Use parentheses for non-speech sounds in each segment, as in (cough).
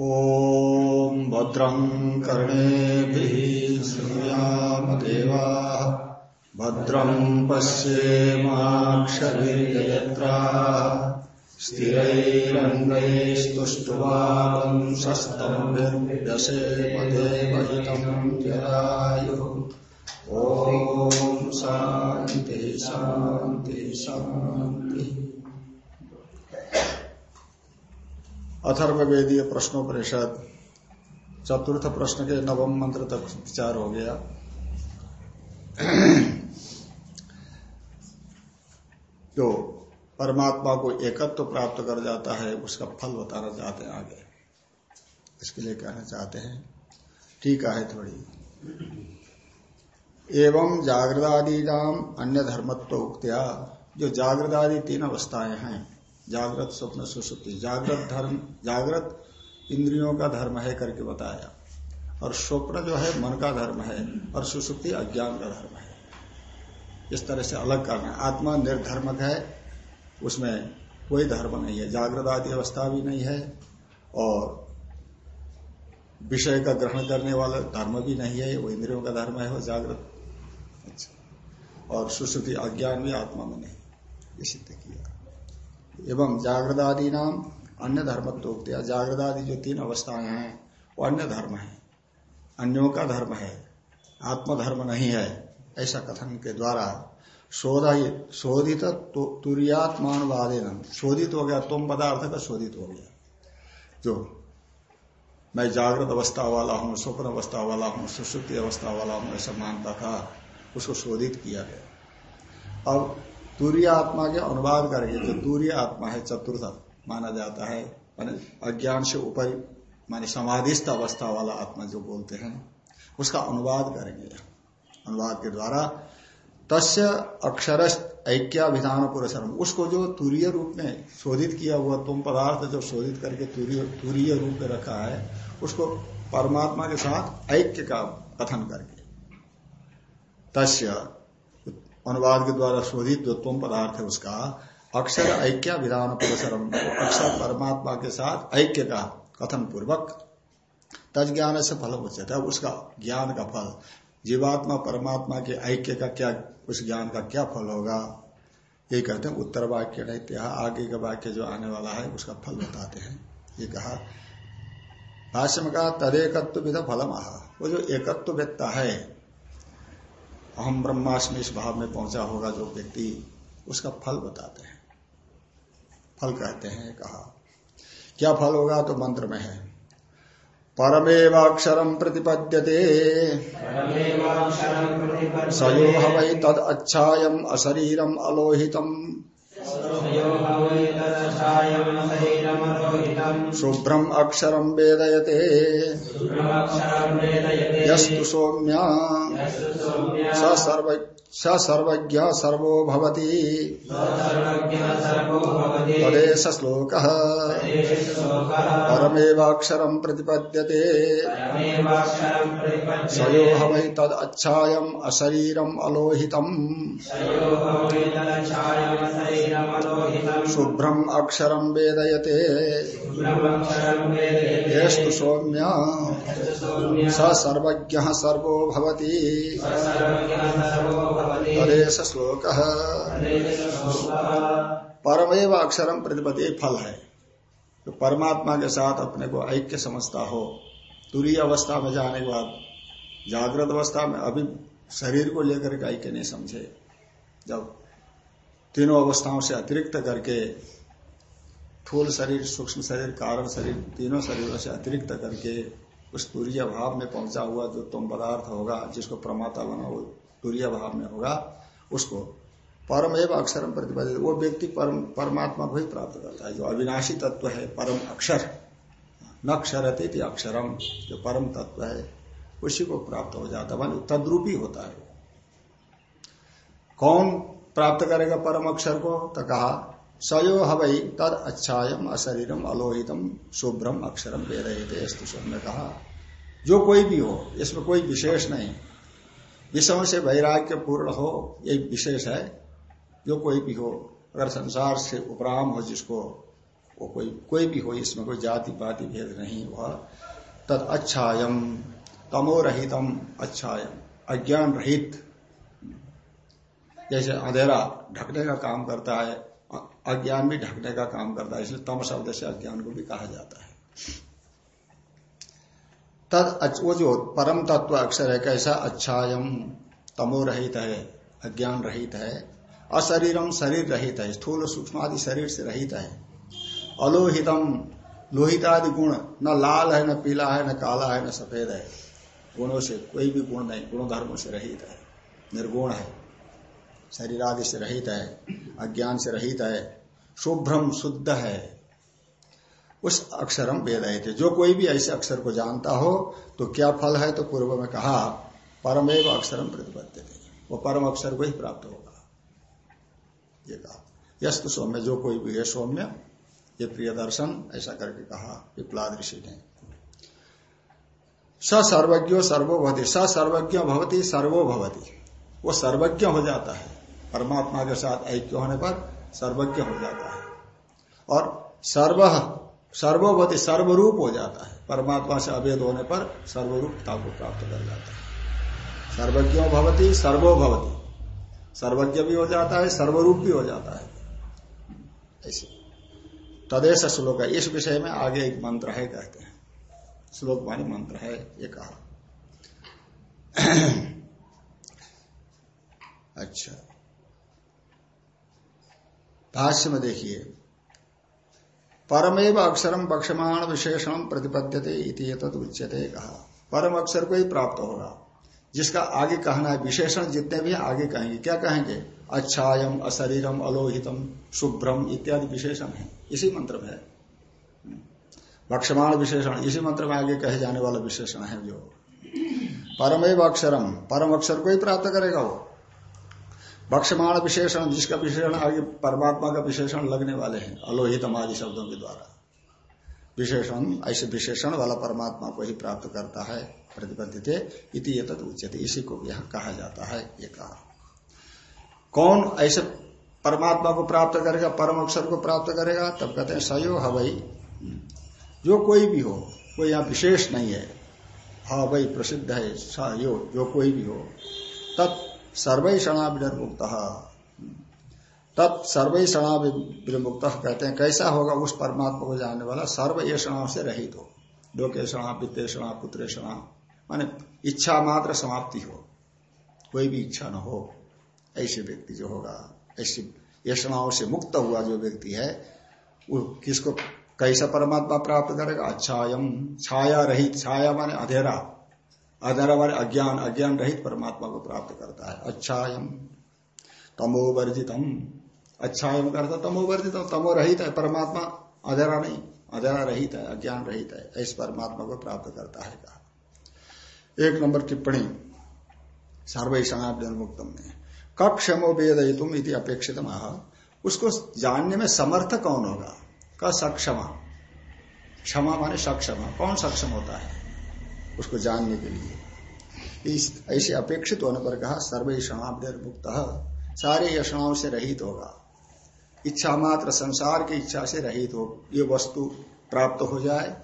ॐ भद्रं कर्णेभिः श्रूयाम देवाः भद्रं पश्येमाक्षभिर्यत्राः स्थिरैरङ्गैस्तुष्टुवांसस्तम्भिर्यसेमदेवहितं जरायुः। ॐ शान्ति शान्ति शान्ति। अथर्ववेदीय प्रश्नोपनिषद, चतुर्थ प्रश्न के नवम मंत्र तक विचार हो गया। जो परमात्मा को एकत्व तो प्राप्त कर जाता है, उसका फल बताना चाहते हैं आगे। इसके लिए कहना चाहते हैं, ठीक है थोड़ी। एवं जागृदादि नाम अन्य धर्मत्व उक्तिया जो जागृदादि तीन अवस्थाएँ हैं जागृत स्वप्न सुसुप्ति। जागृत धर्म, जागृत इंद्रियों का धर्म है करके बताया। और स्वप्न जो है, मन का धर्म है और सुसुप्ति अज्ञान का धर्म है। इस तरह से अलग करना आत्मा निर्धर्मक है, उसमें कोई धर्म नहीं है। जागृत आदि अवस्था भी नहीं है और विषय का ग्रहण करने वाला धर्म भी नहीं है। वो इंद्रियों का धर्म है, वो जागृत। अच्छा। और सुश्रुति अज्ञान भी आत्मा में नहीं। ये सिद्ध किया। एवं जागृत जागृदादि नाम अन्य धर्मत्व जागृदादि जो तीन अवस्थाएँ हैं, वो अन्य धर्म है। अन्यों का धर्म है, आत्मधर्म नहीं है, ऐसा कथन के द्वारा शोधित तुरियात्मान तुरियात्मानुवादेन शोधित हो गया, तुम पदार्थ का शोधित हो गया। जो मैं जागृत अवस्था वाला हूँ, स्वप्न अवस्था वाला हूँ, सुश्रुति अवस्था वाला हूँ, ऐसा मानता था, उसको शोधित किया गया। अब तूर्य आत्मा के अनुवाद करेंगे जो तूर्य आत्मा है चतुर्थ, माना जाता है। अज्ञान से ऊपर माने समाधिस्थ अवस्था वाला आत्मा जो बोलते हैं, उसका अनुवाद करेंगे। अनुवाद के द्वारा तस्य अक्षर ऐक्याभिधान पुरस्म उसको जो तूर्य रूप में शोधित किया हुआ, तुम पदार्थ जो शोधित करके तूर्य रूप में रखा है, उसको परमात्मा के साथ ऐक्य का कथन करके। तस्य अनुवाद के द्वारा शोधित जो तुम पदार्थ है उसका, अक्षर ऐक्य विधान पुरसरम, अक्षर परमात्मा के साथ ऐक्य का कथन पूर्वक तज ज्ञान से फल उचित है उसका ज्ञान का फल, जीवात्मा परमात्मा के ऐक्य का क्या, उस ज्ञान का क्या फल होगा? ये कहते हैं, उत्तर वाक्य नहीं आगे का वाक्य जो आने वाला है, उसका फल बताते हैं। ये कहा, भाष्य में कहा, तदेकत्व विध फलम। वो जो एकत्व व्यक्ता है अहम ब्रह्मास्मि इस भाव में पहुँचा होगा जो व्यक्ति उसका फल बताते हैं। फल कहते हैं कहा क्या फल होगा तो मंत्र में है परमेवाक्षरम प्रतिपद्यते। सयो वै तद अच्छा अशरीरम अलोहितम। शुभ्रम अक्षरम वेदयते। यस्तु सौम्या। स सर्व स सर्वज्ञ सर्वो भवति। तदेश श्लोक। परमेवाक्षरम प्रतिपद्यते। सयो वै तद अच्छायम अशरीरम अलोहितम। शुभ्रम अक्षरम वेदयते। येस्तु सौम्य। स सर्वज्ञ सर्वो भवति। तदेश श्लोक। परमेव अक्षरम प्रतिपति फल है। तो परमात्मा के साथ अपने को ऐक्य समझता हो। तुरी अवस्था में जाने के बाद, जागृत अवस्था में अभी शरीर को लेकर के ऐक्य नहीं समझे। जब तीनों अवस्थाओं से अतिरिक्त करके थूल शरीर, सूक्ष्म शरीर, कारण शरीर, तीनों शरीरों से अतिरिक्त करके उस तुरीय भाव में पहुँचा हुआ जो तुम पदार्थ होगा, जिसको प्रमाता बना वो तुरीय भाव में होगा, उसको परम एवं अक्षर प्रतिपादित, वो व्यक्ति परम, परमात्मा को ही प्राप्त करता है। जो अविनाशी तत्व है, परम अक्षर, न अक्षरते अक्षरम, जो परम तत्व है, उसी को प्राप्त हो जाता है। तद्रूपी होता है। कौन प्राप्त करेगा परम अक्षर को? तो कहा सयो हवई तद अच्छायम अशरीरम अलोहितम, शुभ्रम, अक्षरम दे रहे थे ने कहा जो कोई भी हो, इसमें कोई विशेष नहीं। विषयों से वैराग्य पूर्ण हो ये विशेष है। जो कोई भी हो, अगर संसार से उपराम हो जिसको, वो कोई कोई भी हो, इसमें कोई जाति पाति भेद नहीं वह तद अच्छायम तमो रहितम अच्छायम अज्ञान रहित जैसे अंधेरा ढकने का काम करता है अज्ञान भी ढकने का काम करता है, इसलिए तम शब्द से अज्ञान को भी कहा जाता है। तद वो जो परम तत्व अक्षर है, कैसा अच्छायम तमो रहित है अज्ञान रहित है, अशरीरम शरीर रहित है, स्थूल सूक्ष्म आदि शरीर से रहित है। अलोहितम लोहित आदि गुण, न लाल है, न पीला है, न काला है, न सफ़ेद है। गुणों से कोई भी गुण नहीं गुण धर्मों से रहित है, निर्गुण है। शरीर आदि से रहित है अज्ञान से रहित है शुभ्रम शुद्ध है। उस अक्षरम वेद थे जो कोई भी ऐसे अक्षर को जानता हो तो क्या फल है? तो पूर्व में कहा, परमेव अक्षरम थे वो परम अक्षर को ही प्राप्त होगा। ये कहा। यस्त सौम्य, जो कोई भी है सौम्य, ये प्रिय दर्शन, ऐसा करके कहा विप्लाद ऋषि ने। स सर्वज्ञ सर्वो भवती। स सर्वज्ञ भवती, सर्वो भवती। वो सर्वज्ञ हो जाता है। परमात्मा के साथ ऐक्य होने पर सर्वज्ञ हो जाता है। और सर्व, सर्वोपति सर्वरूप हो जाता है। परमात्मा से अभेद होने पर सर्वरूपता को प्राप्त कर जाता है। सर्वज्ञ भवती, सर्वो भवती। सर्वज्ञ भी हो जाता है, सर्वरूप भी हो जाता है। ऐसे। तदेश श्लोक है। इस विषय में आगे एक मंत्र है कहते हैं। श्लोक मानी मंत्र है, ये कहा। अच्छा। भाष्य में देखिए। परमेव अक्षरम बक्षमाण विशेषण प्रतिपद्यते उच्यते कहा। परम अक्षर को ही प्राप्त होगा। जिसका आगे कहना है विशेषण जितने भी आगे कहेंगे, क्या कहेंगे? अच्छायम अशरीरम अलोहितम, शुभ्रम इत्यादि विशेषण है। इसी मंत्र में है। भक्षमाण विशेषण, इसी मंत्र में आगे कहे जाने वाला विशेषण है जो। परमेव अक्षरम परम अक्षर को ही प्राप्त करेगा वो। भक्षमाण विशेषण, जिसका विशेषण आगे परमात्मा का विशेषण लगने वाले हैं अलोहित आदि शब्दों के द्वारा। विशेषण, ऐसे विशेषण वाला परमात्मा को ही प्राप्त करता है प्रतिबद्धित इति ये उचित इसी को यह कहा जाता है, ये कहा। कौन ऐसे परमात्मा को प्राप्त करेगा, परम अक्षर को प्राप्त करेगा, तब कहते हैं सयो हवई जो कोई भी हो कोई यहाँ विशेष नहीं है। हा प्रसिद्ध है सयो जो कोई भी हो। तत् सर्वई क्षणा विनिर्मुक्त तत् क्षणा विमुक्त कहते हैं, कैसा होगा उस परमात्मा को जानने वाला सर्व से रहित हो। लोके क्षणा वित्ते क्षणा पुत्र क्षणा माने इच्छा मात्र समाप्ति हो। कोई भी इच्छा न हो, ऐसे व्यक्ति जो होगा, ऐसी यशनाओं से मुक्त हुआ जो व्यक्ति है, वो किसको, कैसा परमात्मा प्राप्त करेगा? अच्छा छाया रहित, छाया माने अधेरा। अधर वाले अज्ञान अज्ञान रहित परमात्मा को प्राप्त करता है। अच्छायम, तमोवर्जितम। अच्छायम करता तमोवर्जितम तमो रहित है, परमात्मा अधरा नहीं अधरा रहित है, अज्ञान रहित है ऐसे परमात्मा को प्राप्त करता है, कहा। एक नंबर टिप्पणी सर्वैषणाभ्यन मुक्तम में। कक्षमो वेद तुम इति अपेक्षित उसको जानने में समर्थ कौन होगा? का सक्षमा। क्षमा माने सक्षमा। कौन सक्षम होता है? उसको जानने के लिए। इस ऐसे अपेक्षित होने पर कहा, सर्वे क्षणाब्दर सारे यशनाओं से रहित होगा। इच्छा मात्र संसार की इच्छा से रहित हो। ये वस्तु प्राप्त हो जाए,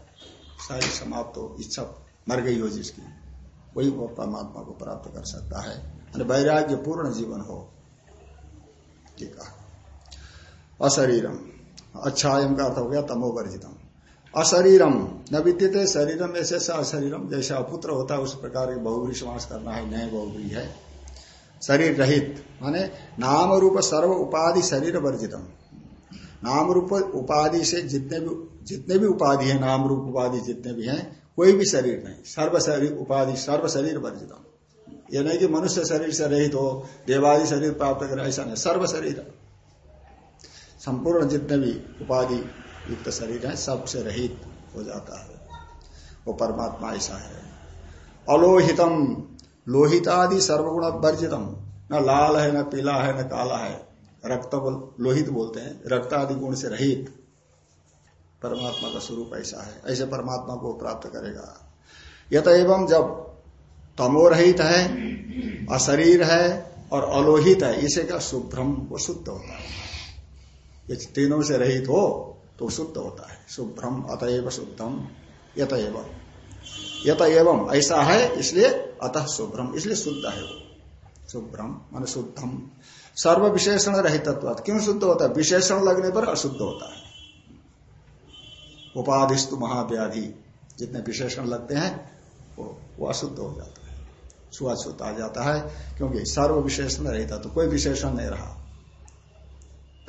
सारी समाप्त हो। इच्छा मर गई हो जिसकी। वही वो परमात्मा को प्राप्त कर सकता है। वैराग्य पूर्ण जीवन हो। ठीक है। अशरीरम अच्छा का अर्थ हो गया तमोवर्जितम। अशरीरम। न विद्यते शरीरम, ऐसे अशरीरम। जैसे अपुत्र होता है, उस प्रकार के बहुबरी समास करना है, नए बहुबरी है। शरीर रहित, माने नाम रूप सर्व उपाधि शरीर वर्जितम। नाम रूप उपाधि से जितने भी जितने भी उपाधि है नाम रूप उपाधि जितने भी हैं, कोई भी शरीर नहीं। सर्व शरीर उपाधि, सर्व शरीर वर्जितम। यह नहीं कि मनुष्य शरीर से रहित हो, देवादि शरीर प्राप्त करे, ऐसा नहीं। सर्व शरीर। संपूर्ण जितने भी उपाधि युक्त शरीर है, सबसे रहित हो जाता है। वो परमात्मा ऐसा है। अलोहितम, लोहितादि सर्वगुण वर्जितम न लाल है, न पीला है, न काला है। रक्त लोहित बोलते हैं। रक्त आदि गुण से रहित परमात्मा का स्वरूप ऐसा है। ऐसे परमात्मा को प्राप्त करेगा। यत एवं जब तमोरहित है, अशरीर है और अलोहित है, इसे का शुभ्रम, वो शुद्ध होता है। तीनों से रहित हो तो शुद्ध होता है। शुभ्रम अतएव शुद्धम यत एवं यत एवं ऐसा है, इसलिए अतः शुभ्रम, इसलिए शुद्ध है वो। शुभ्रम, मान शुद्धम। सर्व विशेषण रहित क्यों शुद्ध होता है? विशेषण लगने पर अशुद्ध होता है। उपाधिस्तु महाव्याधि, जितने विशेषण लगते हैं, वो वो अशुद्ध हो जाता है। छुआछूत आ जाता है, क्योंकि सर्व विशेषण रहता तो कोई विशेषण नहीं रहा।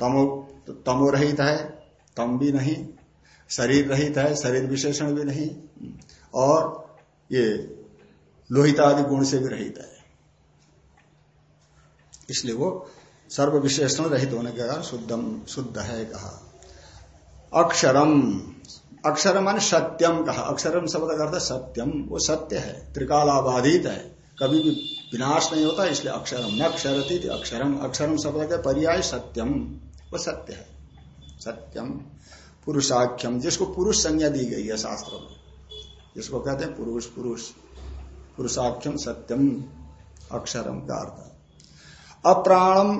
तमो तो तमो रहित है तम भी नहीं, शरीर रहित है, शरीर विशेषण भी नहीं, और ये लोहित आदि गुण से भी रहित है। इसलिए वो सर्व विशेषण रहित होने के कारण शुद्धम, शुद्ध है कहा। अक्षरम, अक्षर मान सत्यम कहा। अक्षरम शब्द का अर्थ सत्यम, वो सत्य है, त्रिकालाबाधित है, कभी भी विनाश नहीं होता, इसलिए अक्षरम न अक्षरती अक्षरम अक्षरम शब्द का पर्याय सत्यम, वो सत्य है। सत्यम पुरुषाख्यम, जिसको पुरुष संज्ञा दी गई है शास्त्रों में। जिसको कहते हैं पुरुष पुरुष। पुरुषाख्यम सत्यम, अक्षरम का अर्थ अप्राणम,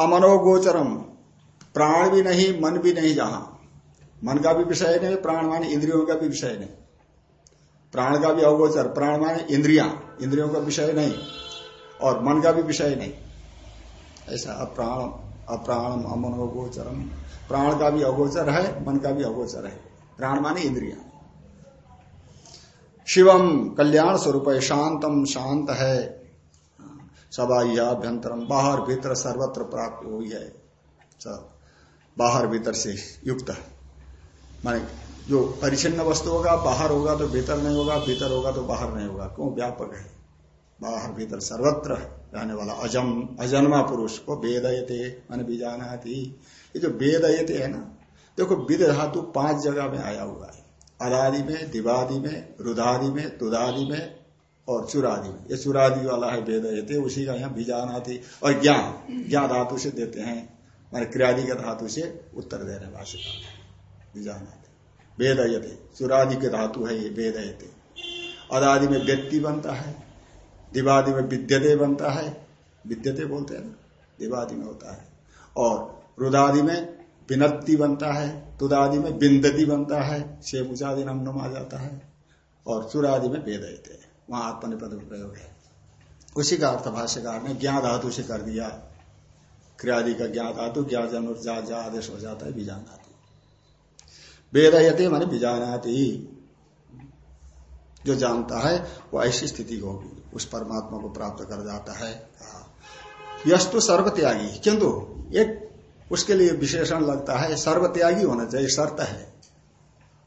अमनोगोचरम। प्राण भी नहीं, मन भी नहीं जहाँ। मन का भी विषय नहीं, प्राण माने इंद्रियों का भी विषय नहीं। प्राण का भी अगोचर, प्राण माने इंद्रिया। इंद्रियों का विषय नहीं और मन का भी विषय नहीं। ऐसा अप्राण अप्राणम अमनोगोचरम प्राण का भी अगोचर है, मन का भी अगोचर है। प्राण माने इंद्रिया। शिवम कल्याण स्वरूप है, शांतम शांत है। सबाह्याभ्यंतरम बाहर भीतर सर्वत्र प्राप्त हुई है। बाहर भीतर से युक्त माने जो परिचिन्न वस्तु होगा, बाहर होगा तो भीतर नहीं होगा, भीतर होगा तो बाहर नहीं होगा। क्यों? व्यापक है। बाहर भीतर सर्वत्र रहने वाला अजम, अजन्मा पुरुष को वेदयते, मान बीजाना थी ये जो वेदयते है ना, देखो विद धातु पाँच जगह में आया हुआ है। अदादि में, दिवादि में, रुदादि में, तुदादि में और चुरादि में। ये चुरादि वाला है वेदयते, उसी का यहाँ बीजाना थी और ज्ञान ज्ञान धातु से देते हैं। मान क्रियादि के धातु से उत्तर दे रहे भाषिका बीजाना वेदयते चुरादि के धातु है ये वेदयते। अदादि में व्यक्ति बनता है। दिवादि में विद्यते बनता है विद्यते बोलते हैं ना दिवादि में होता है। और रुदादि में विनत्ति बनता है तुदादि में बिंदती बनता है शेपुचादि नम आ जाता है और चुरादि में वेदयते वहाँ आत्मनिपद प्रयोग है। उसी का अर्थ भाष्यकार ने ज्ञान धातु से कर दिया। क्रियादि का ज्ञान धातु ज्ञा जन जा, आदेश हो जाता है बीजान धातु। वेदयते माने बीजानाती। जो जानता है वो ऐसी स्थिति होगी। उस परमात्मा को प्राप्त कर जाता है। यश तो सर्वत्यागी। किंतु एक उसके लिए विशेषण लगता है, सर्वत्यागी होना चाहिए, शर्त है।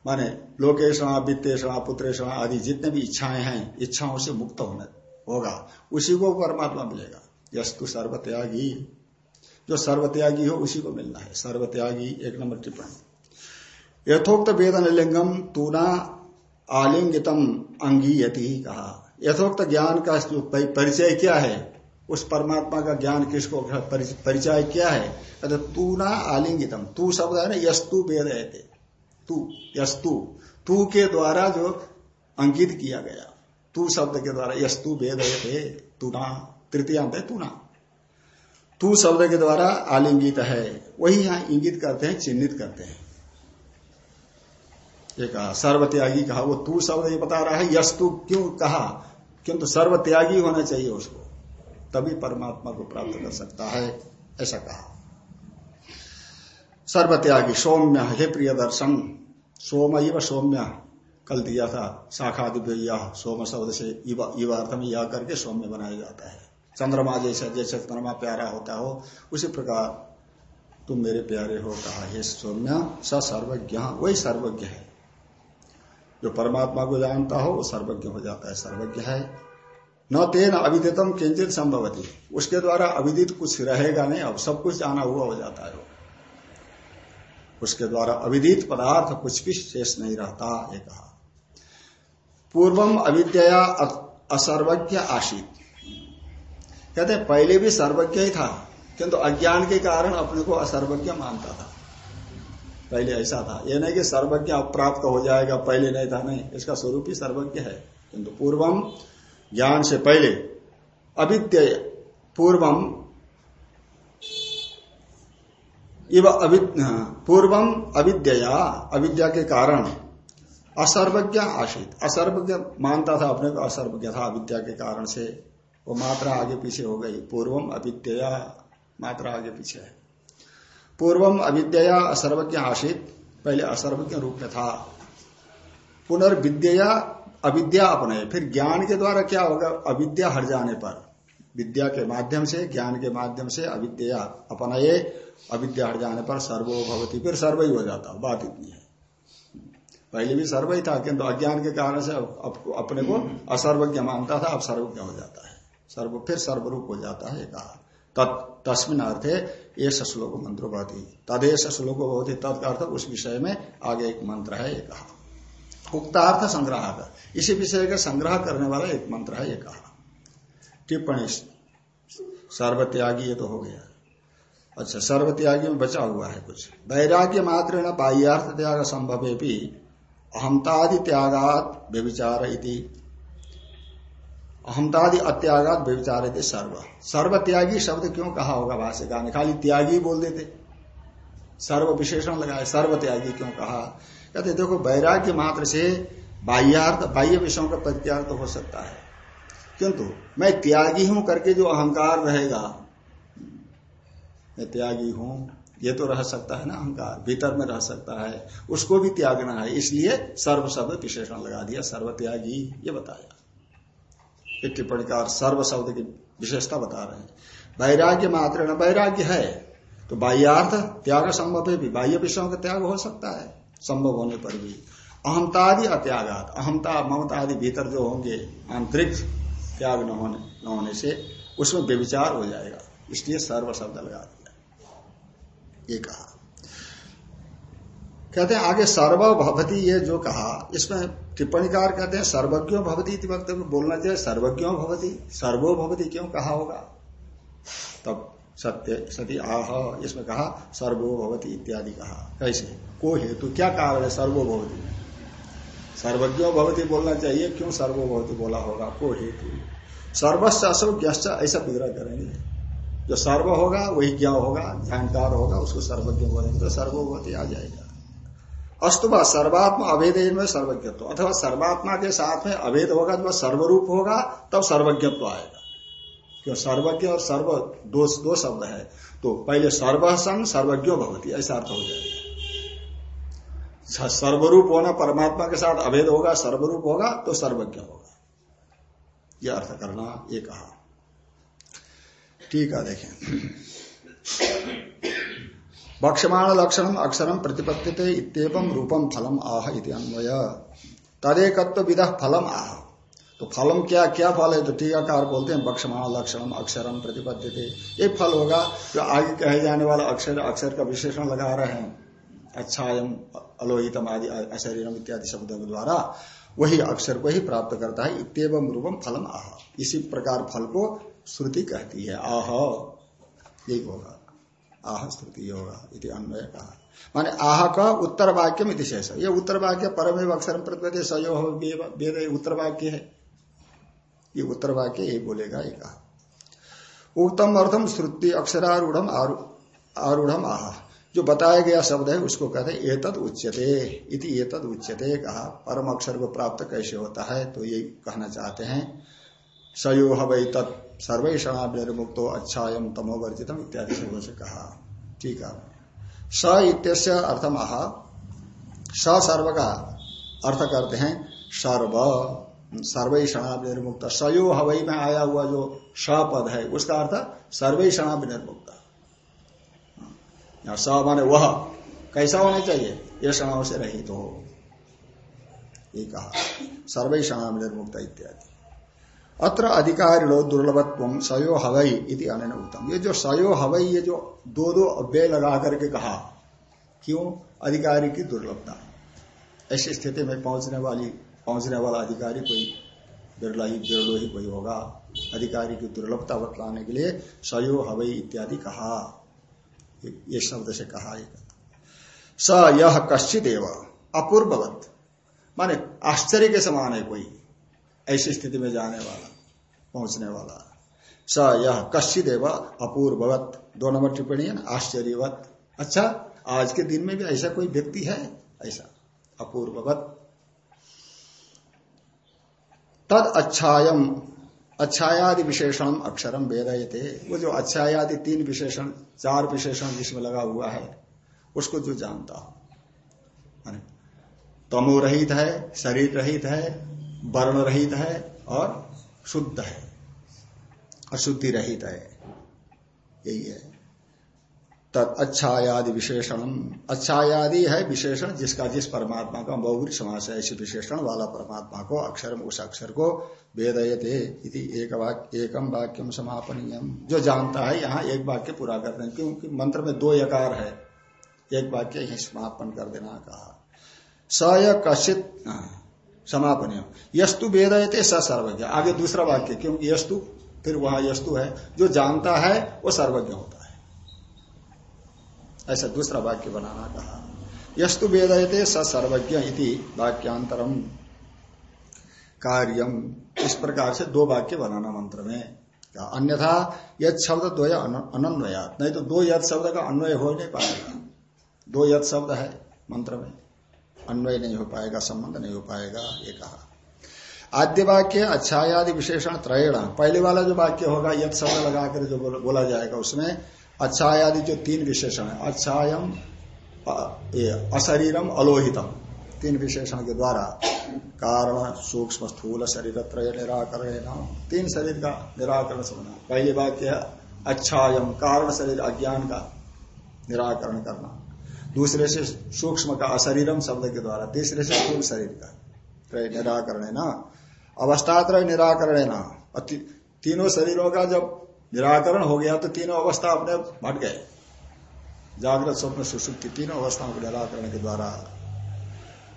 माने लोकेशणा वित्तेषणा, पुत्रेषणा आदि जितने भी इच्छाएँ हैं, इच्छाओं से मुक्त होने होगा। उसी को परमात्मा मिलेगा। यश तो सर्वत्यागी। जो सर्वत्यागी हो, उसी को मिलना है। सर्वत्यागी, एक नंबर टिप्पणी। यथोक्त वेदन लिंगम तूना आलिंगितम अंगीयति, कहा यथोक्त ज्ञान का परिचय क्या है? उस परमात्मा का ज्ञान किसको परिचय क्या है? कहते तू ना आलिंगितम। तू शब्द है ना, यस्तु वेद है तू। यस्तु। तू के द्वारा जो अंकित किया गया। तू शब्द के द्वारा यस्तु वेद है तुना तृतीयांत है तू ना। तू शब्द के द्वारा आलिंगित है। वही यहाँ इंगित करते हैं, चिन्हित करते हैं। ये कहा सर्वत्यागी कहा, वो तू शब्द ये बता रहा है, यश तू क्यों कहा? किंतु सर्वत्यागी होना चाहिए उसको, तभी परमात्मा को प्राप्त कर सकता है, ऐसा कहा। सर्वत्यागी, सौम्य, हे प्रिय दर्शन सोम इव सौम्य, कल दिया था शाखा दिव्य सोम शब्द से युवा अर्थ में यह करके सौम्य बनाया जाता है। चंद्रमा जैसा, जैसे चंद्रमा प्यारा होता हो, उसी प्रकार तुम मेरे प्यारे हो, कहा हे सौम्य, स सर्वज्ञ, वही सर्वज्ञ है। जो परमात्मा को जानता हो, वो सर्वज्ञ हो जाता है, सर्वज्ञ है। न तेन अविदितम किंचित संभवती। उसके द्वारा अविदित कुछ रहेगा नहीं, अब सब कुछ जाना हुआ हो जाता है उसके द्वारा अविदित पदार्थ कुछ भी शेष नहीं रहता, ये कहा। पूर्वम अविद्या असर्वज्ञ आशित कहते पहले भी सर्वज्ञ ही था, किंतु अज्ञान के कारण अपने को असर्वज्ञ मानता था। पहले ऐसा था। यह नहीं कि सर्वज्ञ प्राप्त हो जाएगा, पहले नहीं था, नहीं। इसका स्वरूप ही सर्वज्ञ है। किंतु पूर्वम ज्ञान से पहले, अविद्य पूर्वम, इव पूर्वम अविद्या अविद्या के कारण असर्वज्ञ आशित असर्वज्ञ मानता था अपने को, असर्वज्ञ था अविद्या के कारण से। वो मात्रा आगे पीछे हो गई। पूर्वम अविद्या मात्रा आगे पीछे है। पूर्वम अविद्या असर्वज्ञ आशित पहले असर्वज्ञ रूप में था। पुनर्विद्या अविद्या अपने फिर ज्ञान के द्वारा क्या होगा? अविद्या हट जाने पर। विद्या के माध्यम से, ज्ञान के माध्यम से अविद्या अपनाए अविद्या हट जाने पर सर्वो भवती। फिर सर्व ही हो जाता बात इतनी है। पहले भी सर्व ही था, किंतु अज्ञान के कारण से अपने को असर्वज्ञ मानता था, अब सर्वज्ञ हो जाता है। सर्व फिर सर्वरूप हो जाता है कहा तस्मिन अर्थे ये श्लोक मंत्र बहुत तदेश श्लोक बहुत ही तत्अर्थ उस विषय में आगे एक मंत्र है ये कहा। उक्तार्थ संग्रह इसी विषय का संग्रह करने वाला एक मंत्र है ये कहा। टिप्पणी, सर्वत्यागी ये तो हो गया। अच्छा सर्वत्यागी में बचा हुआ है कुछ। वैराग्य मात्र न बाह्यार्थ त्याग संभव भी अहमतादि त्यागात व्यविचार अहमतादि अत्यागात व्यविचार थे सर्व। सर्व त्यागी शब्द क्यों कहा होगा भाष्य का खाली त्यागी बोल देते। सर्व विशेषण लगाए सर्व त्यागी क्यों कहा? कहते, देखो, वैराग्य मात्र से बाह्यार्थ, बाह्य विषयों का प्रत्यार्थ हो सकता है। किंतु, मैं त्यागी हूँ करके जो अहंकार रहेगा, मैं त्यागी हूँ, ये तो रह सकता है ना अहंकार, भीतर में रह सकता है, उसको भी त्यागना है, इसलिए सर्व शब्द विशेषण लगा दिया सर्व त्यागी ये बताया। टिप्पणीकार सर्व शब्द की विशेषता बता रहे हैं। वैराग्य मात्र वैराग्य है तो बाह्यार्थ त्याग संभव भी, बाह्य विषयों का त्याग हो सकता है, संभव होने पर भी। अहमतादि अत्यागात अहमता ममता आदि भीतर जो होंगे, आंतरिक त्याग न होने न होने से उसमें व्यविचार हो जाएगा। इसलिए सर्व शब्द लगा दिया। ये कहा। कहते हैं, आगे सर्व भवती ये जो कहा। इसमें टिप्पणीकार कहते हैं, सर्वज्ञो भवती वक्त बोलना चाहिए, सर्वज्ञो भवती, सर्वो भवती क्यों कहा होगा? तब सत्य, सती आह, इसमें कहा, सर्वो भवती इत्यादि कहा। कैसे? को हेतु, क्या कारण है सर्वो भवती? सर्वज्ञो भवती बोलना चाहिए, क्यों सर्वो भवती बोला होगा? को हेतु। सर्वस्व असव ऐसा विग्रह करेंगे। जो सर्व होगा, वही ज्ञा होगा जानकार होगा, उसको सर्वज्ञ बोलेंगे तो सर्वोभवती आ जाएगा। अस्तुभा सर्वात्मा अभेद सर्वज्ञत्व। अथवा सर्वात्मा के साथ में अभेद होगा जब सर्वरूप होगा, तब सर्वज्ञत्व आएगा। क्यों? सर्वज्ञ और सर्व दो दो शब्द है। तो पहले सर्वसन सर्वज्ञ भवती, ऐसा अर्थ हो जाएगा। सर्वरूप होना परमात्मा के साथ अभेद होगा, सर्वरूप होगा तो सर्वज्ञ होगा। यह अर्थ करना, ये कहा। ठीक है देखें भक्ष्यमाण लक्षण अक्षरम प्रतिपत्ति इतम रूपम फलम आह इति अन्वय। तदेकत्व विध फलम आह। तो फलम क्या क्या फल है? तो टीकाकार बोलते हैं बक्षमाण लक्षणम अक्षरम प्रतिपत्ति ये फल होगा जो आगे कहे जाने वाला अक्षर अक्षर का विशेषण लगा रहे हैं। अच्छायम, अलोहितम आदि, अशरीरम इत्यादि शब्दों के द्वारा वही अक्षर को ही प्राप्त करता है इतम रूपम फलम आह। इसी प्रकार फल को श्रुति कहती है, आह। यही होगा। आह स्तुति होगा इति अन्वय कहा माने आह का उत्तर वाक्य में शेष। ये उत्तर वाक्य परम अक्षर प्रत्यय सयो वेद उत्तर वाक्य है। ये उत्तर वाक्य यही बोलेगा, ये कहा। उत्तम अर्थम श्रुति अक्षरारूढ़ आरूढ़ आह। जो बताया गया शब्द है, उसको कहते हैं एतद उच्यते इति एतद उच्यते कहा। परम अक्षर को प्राप्त कैसे होता है तो ये कहना चाहते हैं। सयो हई तत् सर्वेषणामुक्तो अच्छायम तमोवर्जितम इत्यादि शब्दों से कहा ठीक है। स इत्यस्य अर्थम आह स सर्व का अर्थ करते हैं, सर्व। सर्वेषणा निर्मुक्त सयो हवई में आया हुआ जो स पद है, उसका अर्थ सर्वेषणा निर्मुक्त स माने वह, कैसा होना चाहिए? यह क्षणाओं से रहित। हो ये कहा सर्वेषणा निर्मुक्त इत्यादि। अत्र अधिकारी लो दुर्लभत्व सयो हवई इति अन उत्तम ये जो सयो हवई ये जो दो दो अव्यय लगा करके कहा, क्यों? अधिकारी की दुर्लभता। ऐसी स्थिति में पहुँचने वाली, पहुँचने वाला अधिकारी कोई बिरला ही बिरलो ही कोई होगा। अधिकारी की दुर्लभता बतलाने के लिए सयो हवई इत्यादि कहा। ये शब्द से कहा स यह कश्चित एवं अपूर्ववत। माने आश्चर्य के समान है कोई। ऐसी स्थिति में जाने वाला, पहुँचने वाला। स यह कश्चित एवं अपूर्ववत। दो नंबर टिप्पणी है ना, आश्चर्यवत। अच्छा आज के दिन में भी ऐसा कोई व्यक्ति है? ऐसा, अपूर्ववत। तद अच्छायम, अच्छायादि विशेषण अक्षरम वेद थे वो जो अच्छायादि तीन विशेषण, चार विशेषण जिसमें लगा हुआ है, उसको जो जानता हो। तमो रहित है, शरीर रहित है वर्ण रहित है और शुद्ध है अशुद्धि रहित है। यही है। तत् अच्छायादि विशेषण अच्छायादि है विशेषण जिसका जिस परमात्मा का बहुरी समास है ऐसे विशेषण वाला परमात्मा को अक्षर उस अक्षर को वेदयते इति एक वाक्य एकम वाक्यम समापनीयम। जो जानता है यहाँ एक वाक्य पूरा कर दें क्योंकि मंत्र में दो यकार है। एक वाक्य यही समापन कर देना कहा। स कशित हाँ, समापनीय यस्तु वेदयते स सर्वज्ञ। आगे दूसरा वाक्य क्योंकि यस्तु, फिर वहाँ यस्तु है। जो जानता है, वो सर्वज्ञ होता है। ऐसा दूसरा वाक्य बनाना कहा। यस्तु वेदयते स सर्वज्ञ इति वाक्यांतरम। कार्यम। इस प्रकार से दो वाक्य बनाना मंत्र में। अन्यथा यद शब्द दो अनन्वयात। नहीं तो दो यद शब्द का अन्वय हो नहीं पाएगा। दो यद शब्द है मंत्र में। अन्वय नहीं हो पाएगा, संबंध नहीं हो पाएगा, ये कहा। आद्य वाक्य अच्छायादि विशेषण त्रयण। पहले वाला जो वाक्य होगा यद शब्द लगाकर जो बोला जाएगा उसमें, अच्छायादि जो तीन विशेषण है अच्छायम अशरीरम, अलोहितम, तीन विशेषण के द्वारा। कारण, सूक्ष्म, स्थूल, शरीर, त्रय निराकरण तीन शरीर का निराकरण समझना। पहले वाक्य अच्छायम कारण, शरीर, अज्ञान का निराकरण करना। दूसरे से सूक्ष्म का अशरीरम शब्द के द्वारा, तीसरे से स्थूल शरीर का। त्रय निराकरण है ना? अवस्थात्रय निराकरण है ना? तीनों शरीरों का जब निराकरण हो गया तो तीनों अवस्था अपने भट गए। जागृत स्वप्न सुसुप्ति तीनों अवस्थाओं के निराकरण के द्वारा।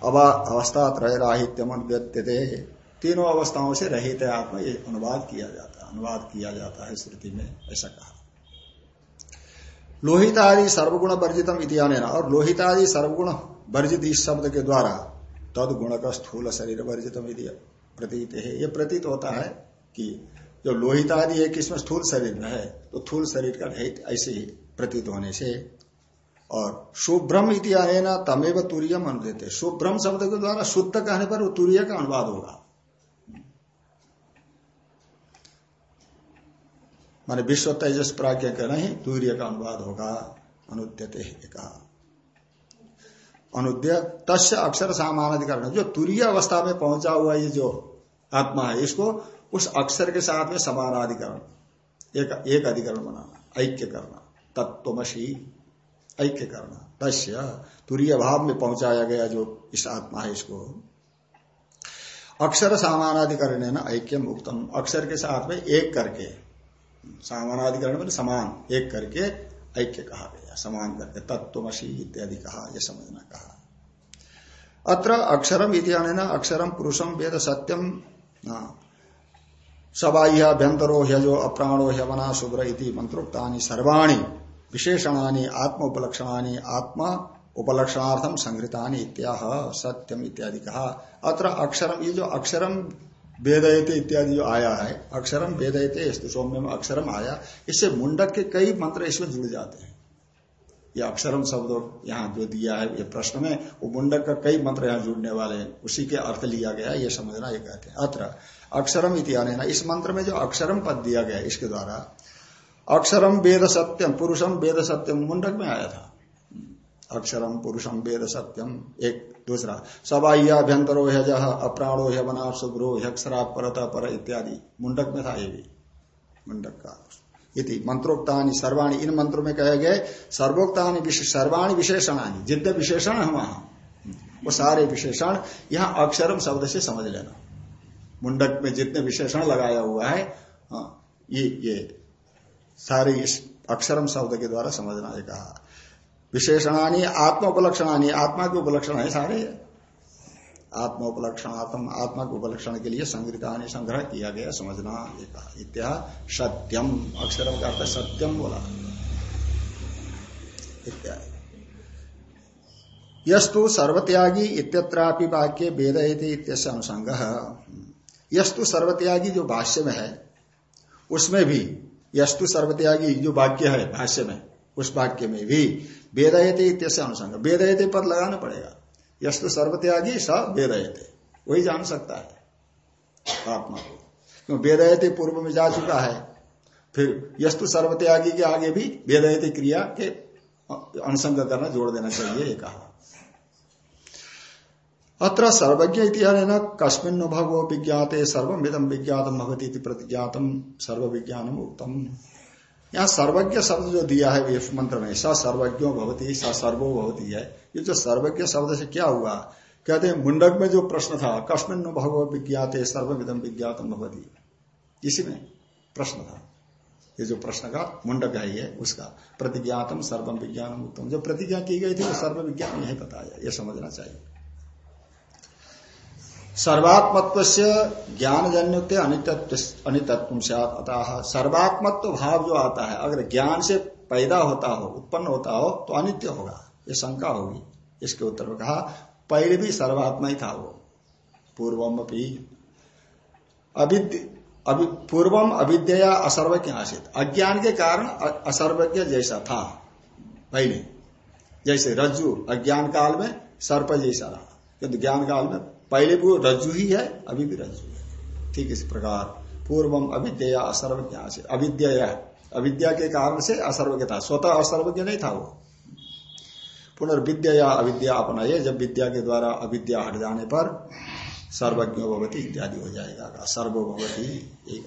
अब अवस्था त्रय राहित्यम व्यत्यते। तीनों अवस्थाओं से रहित है आत्मा ये अनुवाद किया जाता है। अनुवाद किया जाता है श्रुति में, ऐसा कहा। लोहित आदि सर्वगुण वर्जितम और लोहित आदि सर्वगुण वर्जित इस शब्द के द्वारा तद गुण का स्थूल शरीर वर्जितम प्रतीत। है ये प्रतीत होता है कि जो लोहित आदि है किसमें स्थूल शरीर में है तो स्थूल शरीर का ऐसे ही प्रतीत होने से। और शुभ्रम इतिहान तमेव तुरियम अनुदेते। शुभ्रम शब्द के द्वारा शुद्ध कहने पर वो तुरीय का अनुवाद होगा। माने विश्व तेजस प्राज्ञ का नहीं तूर्य का अनुवाद होगा। अनुद्यते कहा अनुद्य तस्य अक्षर सामानाधिकरण जो तुरीय अवस्था में पहुँचा हुआ ये जो आत्मा है, इसको उस अक्षर के साथ में समानाधिकरण, एक एक अधिकरण बनाना, ऐक्य करना तत्वमसी ऐक्य करना, तस्य तुरीय भाव में पहुँचाया गया जो इस आत्मा है इसको। अक्षर सामानाधिकरण है ना ऐक्य मुक्तम अक्षर के साथ में एक करके सामानाधिकरण समान, एक करके ऐक्य कहा गया, समान करके, तत्वमसी इत्यादि कहा, यह समझना कहा। अत्र अक्षरम इतिहान अक्षरम पुरुषम वेद सत्यम सबाह्यभ्यंतरो ह्यजो अप्राणो ह्यवना शुभ्र इति मंत्रोक्ता सर्वाणी, विशेषणानि, आत्म उपलक्षणानि, आत्मा उपलक्षणार्थम संग्रतानी इत्याह, सत्यम इत्यादि कहा। अत्र अक्षरम, ये जो अक्षरम वेदयते इत्यादि जो आया है, अक्षरम वेदयते सौम्य में अक्षरम आया, इससे मुंडक के कई मंत्र इसमें जुड़ जाते हैं। ये अक्षरम शब्द यहाँ जो दिया है, ये प्रश्न में, वो मुंडक का कई मंत्र यहाँ जुड़ने वाले हैं। उसी के अर्थ लिया गया ये समझना, ये कहते हैं। अत्र, अक्षरम इतिहान इस मंत्र में जो अक्षरम पद दिया गया इसके द्वारा, अक्षरम वेद सत्यम, पुरुषम वेद सत्यम, मुंडक में आया था। अक्षरम पुरुषम वेद सत्यम एक दूसरा सबाह्याभ्यंतरो हज अप्राणो हना शुभ्रो हक्षरा परत पर इत्यादि। मुंडक में था ये भी। मुंडक का। इति मंत्रोक्तानि सर्वाणी इन मंत्रों में कहे गए सर्वोक्तानि सर्वाणी विशेषणानि। जितने विशेषण है वहाँ। वो सारे विशेषण यहाँ अक्षरम शब्द से समझ लेना। मुंडक में जितने विशेषण लगाया हुआ है हाँ, ये ये सारे इस अक्षरम शब्द के द्वारा समझना है कहा। विशेषणानी आत्मा उपलक्षणानी आत्मा के उपलक्षण है। सारे आत्मा उपलक्षणात्म आत्मा के उपलक्षण के लिए संग्रहित संग्रह किया गया, समझना, इत्या सत्यम, अक्षरम का अर्थ सत्यम बोला। यस्तु सर्वत्यागी इत्यत्रापि वाक्य वेद अनुसंग। यस्तु सर्वत्यागी जो भाष्य में है, उसमें भी यस्तु सर्वत्यागी जो वाक्य है भाष्य में उस वाक्य में भी, वेदयते इत्यस्य अनुसंग। वेदयते पर लगाना पड़ेगा। यश तो सर्वत्यागी स वेदयते। वही जान सकता है आत्मा को। क्यों? वेदयते पूर्व में जा चुका है। फिर यस्तु सर्वत्यागी के आगे भी वेदयते क्रिया के अनुसंग करना जोड़ देना चाहिए, ये कहा। अत्र सर्वज्ञ इतिहास कस्मिन भगवो विज्ञाते सर्विदम विज्ञातम भगवती प्रतिज्ञातम सर्व विज्ञानम उत्तम यहाँ सर्वज्ञ शब्द जो दिया है इस मंत्र में, स सर्वज्ञो भवती, स सर्वो भवती है। ये जो सर्वज्ञ शब्द से क्या हुआ? कहते हैं, मुंडक में जो प्रश्न था कस्मिन भगवो विज्ञाते सर्विदम विज्ञातम भवती। इसी में प्रश्न था। ये जो प्रश्न का मुंडक है ये, उसका प्रतिज्ञातम सर्वम विज्ञानम उत्तम जो प्रतिज्ञा की गई थी, वो सर्व विज्ञान यही बताया। ये समझना चाहिए। सर्वात्मत्व से ज्ञान जन्य अनितत्व से सर्वात्मत्व भाव जो आता है, अगर ज्ञान से पैदा होता हो, उत्पन्न होता हो तो अनित्य होगा। ये शंका होगी। इसके उत्तर में कहा पहले भी सर्वात्मा ही था वो। पूर्वम अपनी अभी पूर्वम अविद्या असर्वज्ञ आसित। अज्ञान के कारण असर्वज्ञ जैसा था। पहले जैसे रज्जु अज्ञान काल में सर्प जैसा रहा, किंतु ज्ञान काल में पहले भी वो रज्जु ही है, अभी भी रज्जु है। ठीक इस प्रकार, पूर्वम अविद्या असर्वज्ञ से अविद्या अविद्या के कारण से असर्वज्ञ था स्वतः असर्वज्ञ नहीं था वो। पुनर्विद्या या अविद्या अपना ये जब विद्या के द्वारा अविद्या हट जाने पर सर्वज्ञ भगवती इत्यादि हो जाएगा। सर्वो भगवती ये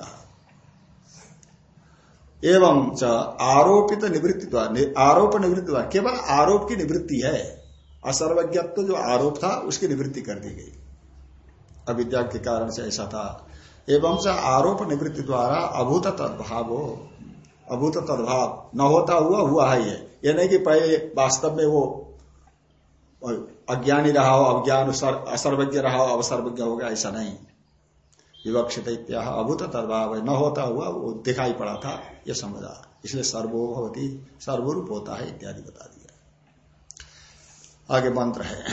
एवं च आरोपित निवृत्ति आरोप निवृत्ति केवल आरोप की निवृत्ति है। असर्वज्ञत्व जो आरोप था, उसकी निवृत्ति कर दी गई। अविद्या के कारण से ऐसा था। एवं से आरोप निवृत्ति द्वारा अभूत तद्भाव हो अभूत तद्भाव, न होता हुआ हुआ है ये। ये नहीं कि पहले वास्तव में वो अज्ञानी रहा हो, अज्ञान असर्वज्ञ रहा हो, अवसर्वज्ञ होगा, ऐसा नहीं। विवक्षित अभूत तद्भाव है न होता हुआ वो दिखाई पड़ा था यह समझा इसलिए सर्वो भवती, सर्वरूप होता है इत्यादि बता दिया। आगे मंत्र है।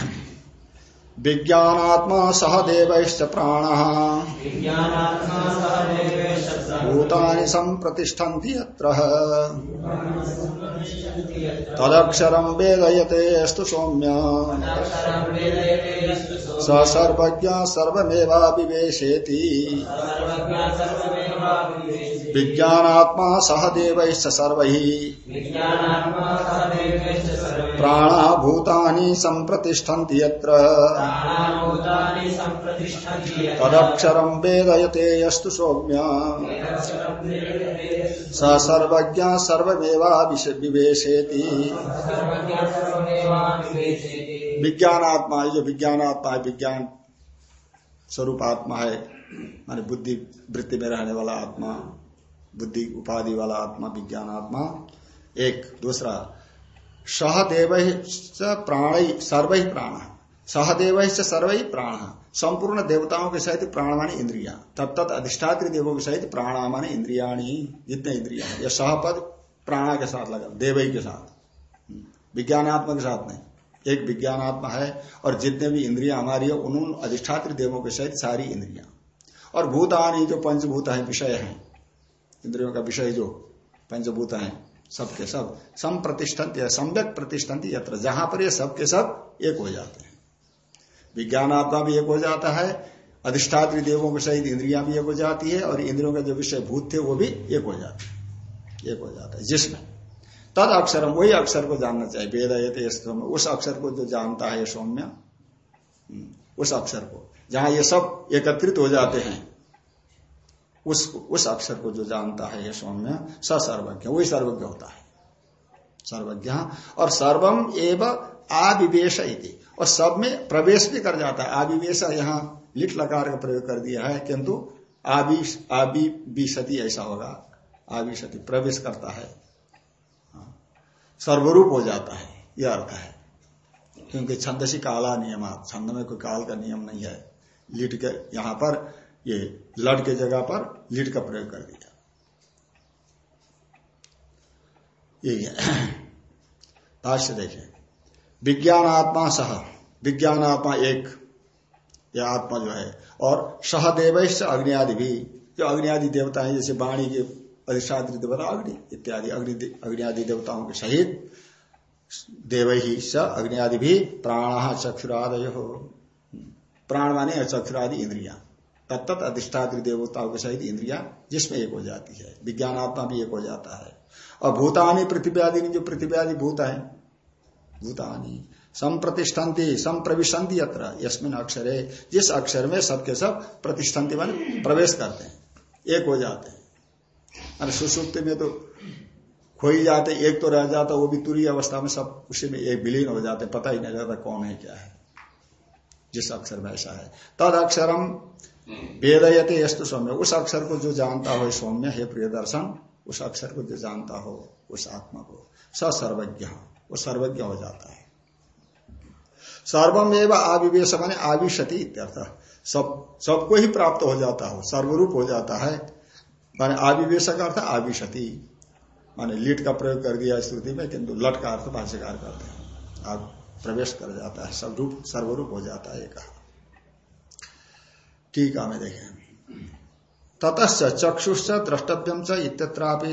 विज्ञानात्मा सहदेव प्राण। भूतानि संप्रतिष्ठन्ति यत्र। तदक्षरं वेदयते अस्तु सौम्य। स सर्वज्ञ सर्वमेवाविवेशेति विज्ञानात्मा सहदेव सर्व। प्राणा भूतानि संप्रतिष्ठन्ति यत्र। तदक्षरं वेदयते यस्तु सौम्य। स सर्वज्ञ सर्वमेवा विवेशेति। विज्ञानात्मा जो विज्ञानात्मा है विज्ञान स्वरूप आत्मा है माने बुद्धि वृत्ति में रहने वाला आत्मा बुद्धि उपाधि वाला आत्मा विज्ञान आत्मा एक दूसरा सहदेव प्राण सर्व ही प्राण। सहदेव सर्व ही प्राण। संपूर्ण देवताओं के सहित प्राण प्राणवाणी इंद्रिया। तब तत् अधिष्ठात्री देवों के सहित प्राण प्राणामानी इंद्रियाणी जितने इंद्रिया यह सहपद प्राणा के साथ लगा, देव के साथ। विज्ञानात्मा के साथ नहीं। एक विज्ञानात्मा है और जितने भी इंद्रिया हमारी है उन अधिष्ठात्री देवों के सहित सारी इंद्रिया। और भूतानी जो पंचभूत है, विषय है। इंद्रियों का विषय जो पंचभूत है सबके सब सम प्रतिष्ठित या सम्यक प्रतिष्ठित यत्र जहाँ पर ये सब के सब एक हो जाते हैं। विज्ञान आत्मा भी एक हो जाता है अधिष्ठात्री देवों के सहित इंद्रिया भी एक हो जाती है और इंद्रियों के जो विषय भूत थे वो भी एक हो जाते हैं। एक हो जाता है जिसमें। तद अक्षर हम वही अक्षर को जानना चाहिए वेद ये उस अक्षर को जो जानता है सौम्य हम्म, उस अक्षर को जहाँ ये सब एकत्रित हो जाते हैं। उस उस अक्षर को जो जानता है सौम्य, स सर्वज्ञ, वही सर्वज्ञ होता है। सर्वज्ञ और सर्वम एवं आविवेश और सब में प्रवेश भी कर जाता है। आविवेश यहाँ लिट लकार का प्रयोग कर दिया है, किंतु आविशति ऐसा होगा। आविशति प्रवेश करता है। हाँ। सर्वरूप हो जाता है, यह अर्थ है। क्योंकि छंदसी काला नियम छंद में कोई काल का नियम नहीं है। लिट के यहाँ पर ये लड़ के जगह पर लीड का प्रयोग कर दिया। यही भाष्य देखें विज्ञान आत्मा सह। विज्ञान आत्मा एक। यह आत्मा जो है। और सहदेव अग्नि आदि भी। जो अग्नि आदि देवता है, जैसे वाणी के अधिष्ठात्री देवता अग्नि इत्यादि अग्नि अग्नि आदि देवताओं के सहित देव ही स अग्नि आदि भी प्राण चक्षुरादय। हो प्राण माने चक्षुरादि इंद्रिया। तत्त अधिष्ठात्री देवताओं के सहित इंद्रिया जिसमें एक हो जाती है, विज्ञानात्मा भी एक हो जाता है। और भूतानी पृथ्वी आदि जो पृथ्वी आदि भूत है, भूतानी, संप्रतिष्ठन्ति संप्रविशंति अत्र यस्मिन अक्षर है जिस अक्षर में सबके सब प्रतिष्ठन्ति मान प्रवेश करते हैं, एक हो जाते हैं। अरे सुसुप्ति में तो खोई जाते, एक तो रह जाता, वो भी तुरी अवस्था में सब उसी में एक विलीन हो जाते, पता ही नहीं रहता कौन है क्या है, जिस अक्षर में ऐसा है। तद अक्षरम वेदयते यस्तु सौम्य उस अक्षर को जो जानता हो, सौम्य हे प्रिय दर्शन उस अक्षर को जो जानता हो, उस आत्मा को। स सर्वज्ञ वो सर्वज्ञ हो जाता है। सर्वम एवं आविवेश माने आविशति इत्यर्थ। सब, सबको ही प्राप्त हो जाता हो, सर्वरूप हो जाता है। माने आविवेश का अर्थ आविशति। माने लीट का प्रयोग कर दिया स्तुति में, किंतु लट का अर्थ भाष्यकार करते हैं। आप प्रवेश कर जाता है, सब रूप, सर्वरूप हो जाता है कहा है हमें देखें ततश्च चक्षुश्च द्रष्टव्यम च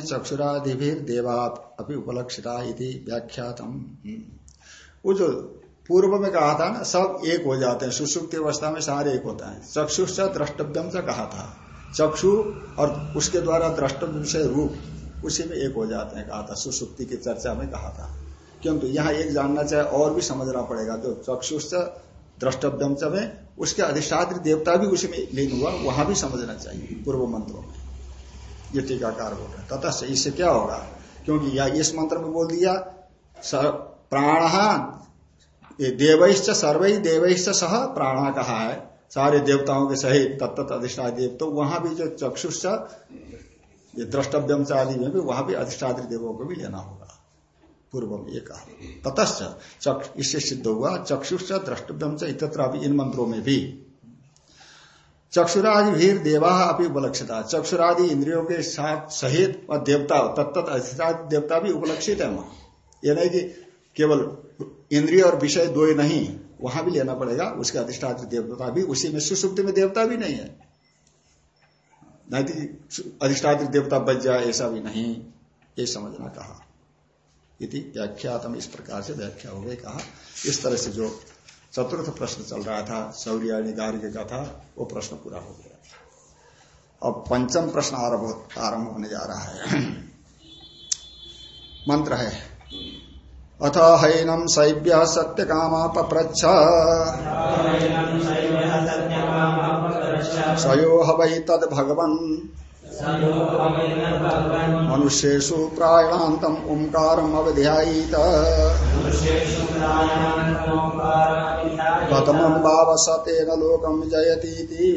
चक्षुरादि देवा अपनी उपलक्षिता व्याख्यातम। वो जो पूर्व में कहा था ना, सब एक हो जाते हैं, सुसुप्त अवस्था में सारे एक होता है। चक्षुश्च द्रष्टव्यम से कहा था। चक्षु और उसके द्वारा द्रष्टव्य विषय रूप, उसी में एक हो जाते हैं, कहा था। सुसुप्ति की चर्चा में कहा था। किंतु यहाँ एक जानना चाहे और भी समझना पड़ेगा, जो चक्षुष द्रष्टव्यम में उसके अधिष्ठात्र देवता भी उसी में लीन हुआ, वहाँ भी समझना चाहिए, पूर्व मंत्रों में। ये टीकाकार हो। गया तथा इससे क्या होगा? क्योंकि या इस मंत्र में बोल दिया प्राण देवश्च, सर्व देवश्च सह प्राण कहा है। सारे देवताओं के सहित तत्त अधिष्ठा देव तो वहाँ भी जो चक्षुष ये द्रष्टव्यम आदि में भी, वहाँ भी अधिष्ठात्री देवों को भी लेना होगा। पूर्व में ये कहा ततश्च इससे सिद्ध हुआ चक्षुष द्रष्टव्यम इतत्र इन मंत्रों में भी। चक्षुरादि भीर देवा अपनी उपलक्षिता। चक्षुरादि इंद्रियों के साथ सहित और देवता तत्त अधिष्ठात देवता भी उपलक्षित है वहाँ। ये नहीं कि केवल इंद्रिय और विषय दो ही नहीं, वहाँ भी लेना पड़ेगा, उसके अधिष्ठात्र देवता भी, उसी में सुसुप्ति में देवता भी नहीं है। नहीं अधिष्ठात्र देवता बच जाए, ऐसा भी नहीं, ये समझना कहा। इति व्याख्यातम इस प्रकार से व्याख्या हो गई कहा। इस तरह से जो चतुर्थ प्रश्न चल रहा था सौर्याणी गार्ग का था वो प्रश्न पूरा हो गया। अब पंचम प्रश्न आरंभ आरंभ होने जा रहा है। मंत्र है अथ हैनम शैव्य सत्य काम पप्रच्छ सयो वै तद भगवन् मनुष्येषु प्रायणान्तम् ओङ्कारम् अवध्यायीत। कथमम् भावसतेन लोकम् जयतीति।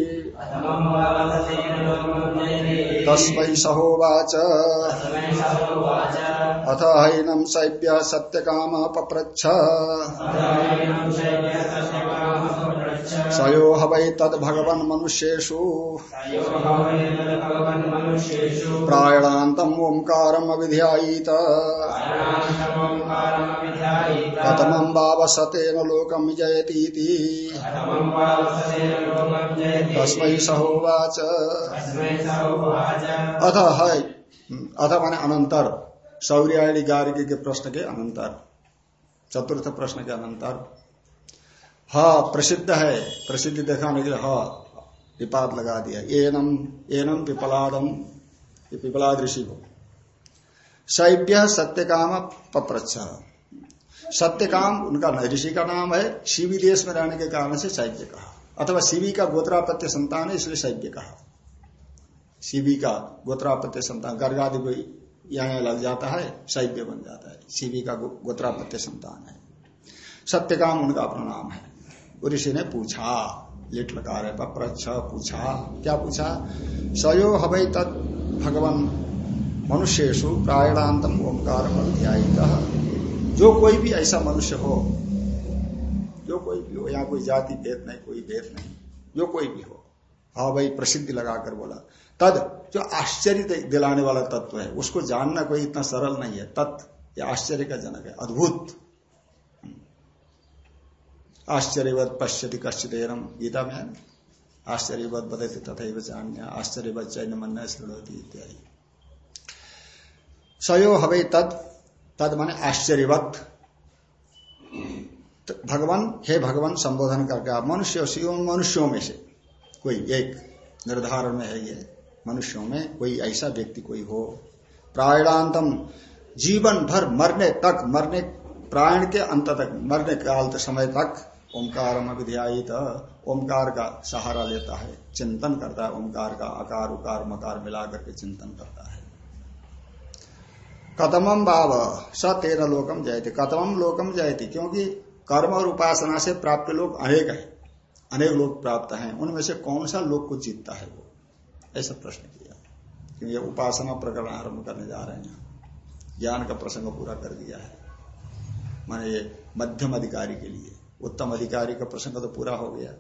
तस्मै सहोवाच। अथ हैनम् शैव्य सत्यकाम पप्रच्छ सयो वै तद भगवन् मनुष्येषु। प्रायणान्तम् ओङ्कारम् अविध्यायीत। कथमम् वावसतेन लोकम् जयतीति। तस्मै सहोवाच। अथ है अथ माने अनंतर सौर्याणी गार्गी के प्रश्न के अनंतर चतुर्थ प्रश्न के अनंतर ह, प्रसिद्ध है। प्रसिद्धि दिखाने के लिए ह, विपाद लगा दिया। एनम एनम पिपलादम पिपलाद ऋषि को। शैव्य सत्यकाम पप्रच्छ। सत्यकाम, उनका ऋषि का नाम है, शिवी देश में रहने के कारण से शैव्य कहा। अथवा शिवी का गोत्रापत्य संतान है, इसलिए शैव्य कहा। शिवी का गोत्रापत्य संतान, गर्गादि को यहाँ लग जाता है शैव्य बन जाता है। शिवी का गोत्रापत्य संतान है। सत्यकाम, उनका अपना नाम है। ऋषि ने पूछा, लिट लगा रहे प्रच्छ पूछा, क्या पूछा? सयो हवई तत् भगवान मनुष्यु प्रायणांतम ओंकार जो कोई भी ऐसा मनुष्य हो, जो कोई भी हो, यहाँ कोई जाति भेद नहीं, कोई भेद नहीं, जो कोई भी हो, हा भाई, प्रसिद्धि लगाकर बोला, तद, जो आश्चर्य दिलाने वाला तत्व है, उसको जानना कोई इतना सरल नहीं है, तत् आश्चर्य का जनक है, अद्भुत। आश्चर्यवत पश्यति कश्चिदेरम गीता में है आश्चर्यवत बदलते तथा जान्य आश्चर्यवत चैन मन श्रृणती इत्यादि। सयो हवे तद तद माने आश्चर्यवत। भगवान, हे भगवान, संबोधन करके आप मनुष्य मनुष्यों में से, कोई एक निर्धारण में है ये, मनुष्यों में कोई ऐसा व्यक्ति कोई हो। प्रायणांतम, जीवन भर मरने तक, मरने प्राण के अंत तक, मरने काल समय तक ओंकार ओंकार का सहारा लेता है, चिंतन करता है, ओंकार का आकार, उकार, मकार मिलाकर के चिंतन करता है। कतमम भाव, स तेरह लोकम जयती। कतमम लोकम जयती, क्योंकि कर्म और उपासना से प्राप्त लोग अनेक है, अनेक लोग प्राप्त हैं। उनमें से कौन सा लोग को जीतता है वो? ऐसा प्रश्न किया। क्योंकि उपासना प्रकरण आरंभ करने जा रहे हैं। ज्ञान का प्रसंग पूरा कर दिया है। माने मध्यम अधिकारी के लिए। उत्तम अधिकारी का प्रसंग तो पूरा हो गया।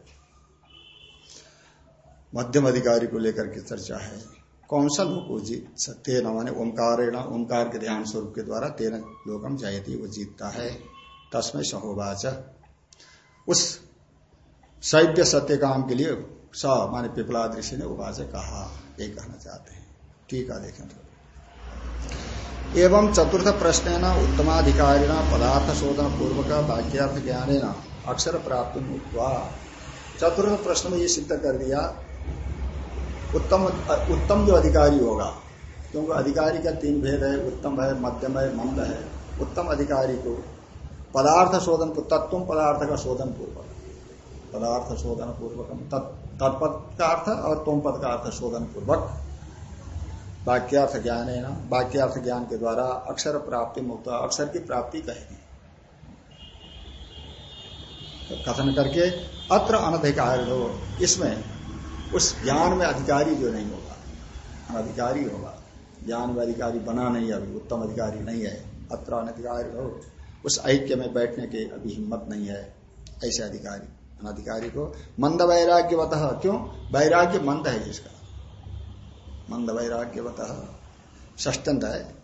मध्यम अधिकारी को लेकर के चर्चा है। कौन सा वो जीत सकते न माने ओंकार ओंकार के ध्यान स्वरूप के द्वारा तेरह लोकम जायती वो जीतता है। तस्में सहोवाच। उस शैव्य सत्य काम के लिए स माने पिपला ऋषि ने उपास कहा, ये कहना चाहते हैं। ठीक है, देखें तो। एवं चतुर्थ प्रश्न न उत्तमाधिकारिण पदार्थ शोधन पूर्वक वाक्यार्थ ज्ञान अक्षर प्राप्ति हुआ। चतुर्थ प्रश्न में ये सिद्ध कर दिया, उत्तम उत्तम जो अधिकारी होगा, क्योंकि अधिकारी का तीन भेद है, उत्तम है, मध्यम है, मंद है। उत्तम अधिकारी को पदार्थ शोधन तत्व पदार्थ का शोधन पूर्वक, पदार्थ शोधन पूर्वक तत्पद का अर्थ और तुम पद का अर्थ शोधन पूर्वक, वाक्यार्थ ज्ञान है ना वाक्यार्थ ज्ञान के द्वारा अक्षर प्राप्ति मुक्त, अक्षर की प्राप्ति कहेगी। कथन करके अत्र अनधिकार हो इसमें उस ज्ञान में अधिकारी जो नहीं होगा, अनधिकारी होगा। ज्ञान में अधिकारी बना नहीं, अभी उत्तम अधिकारी नहीं है, अत्र अनधिकारी हो उस ऐक्य में बैठने के अभी हिम्मत नहीं है, ऐसे अधिकारी, अनधिकारी को मंद वैराग्य बता क्यों? वैराग्य मंद है जिसका। मंद वैराग्य बता ष्टंत है।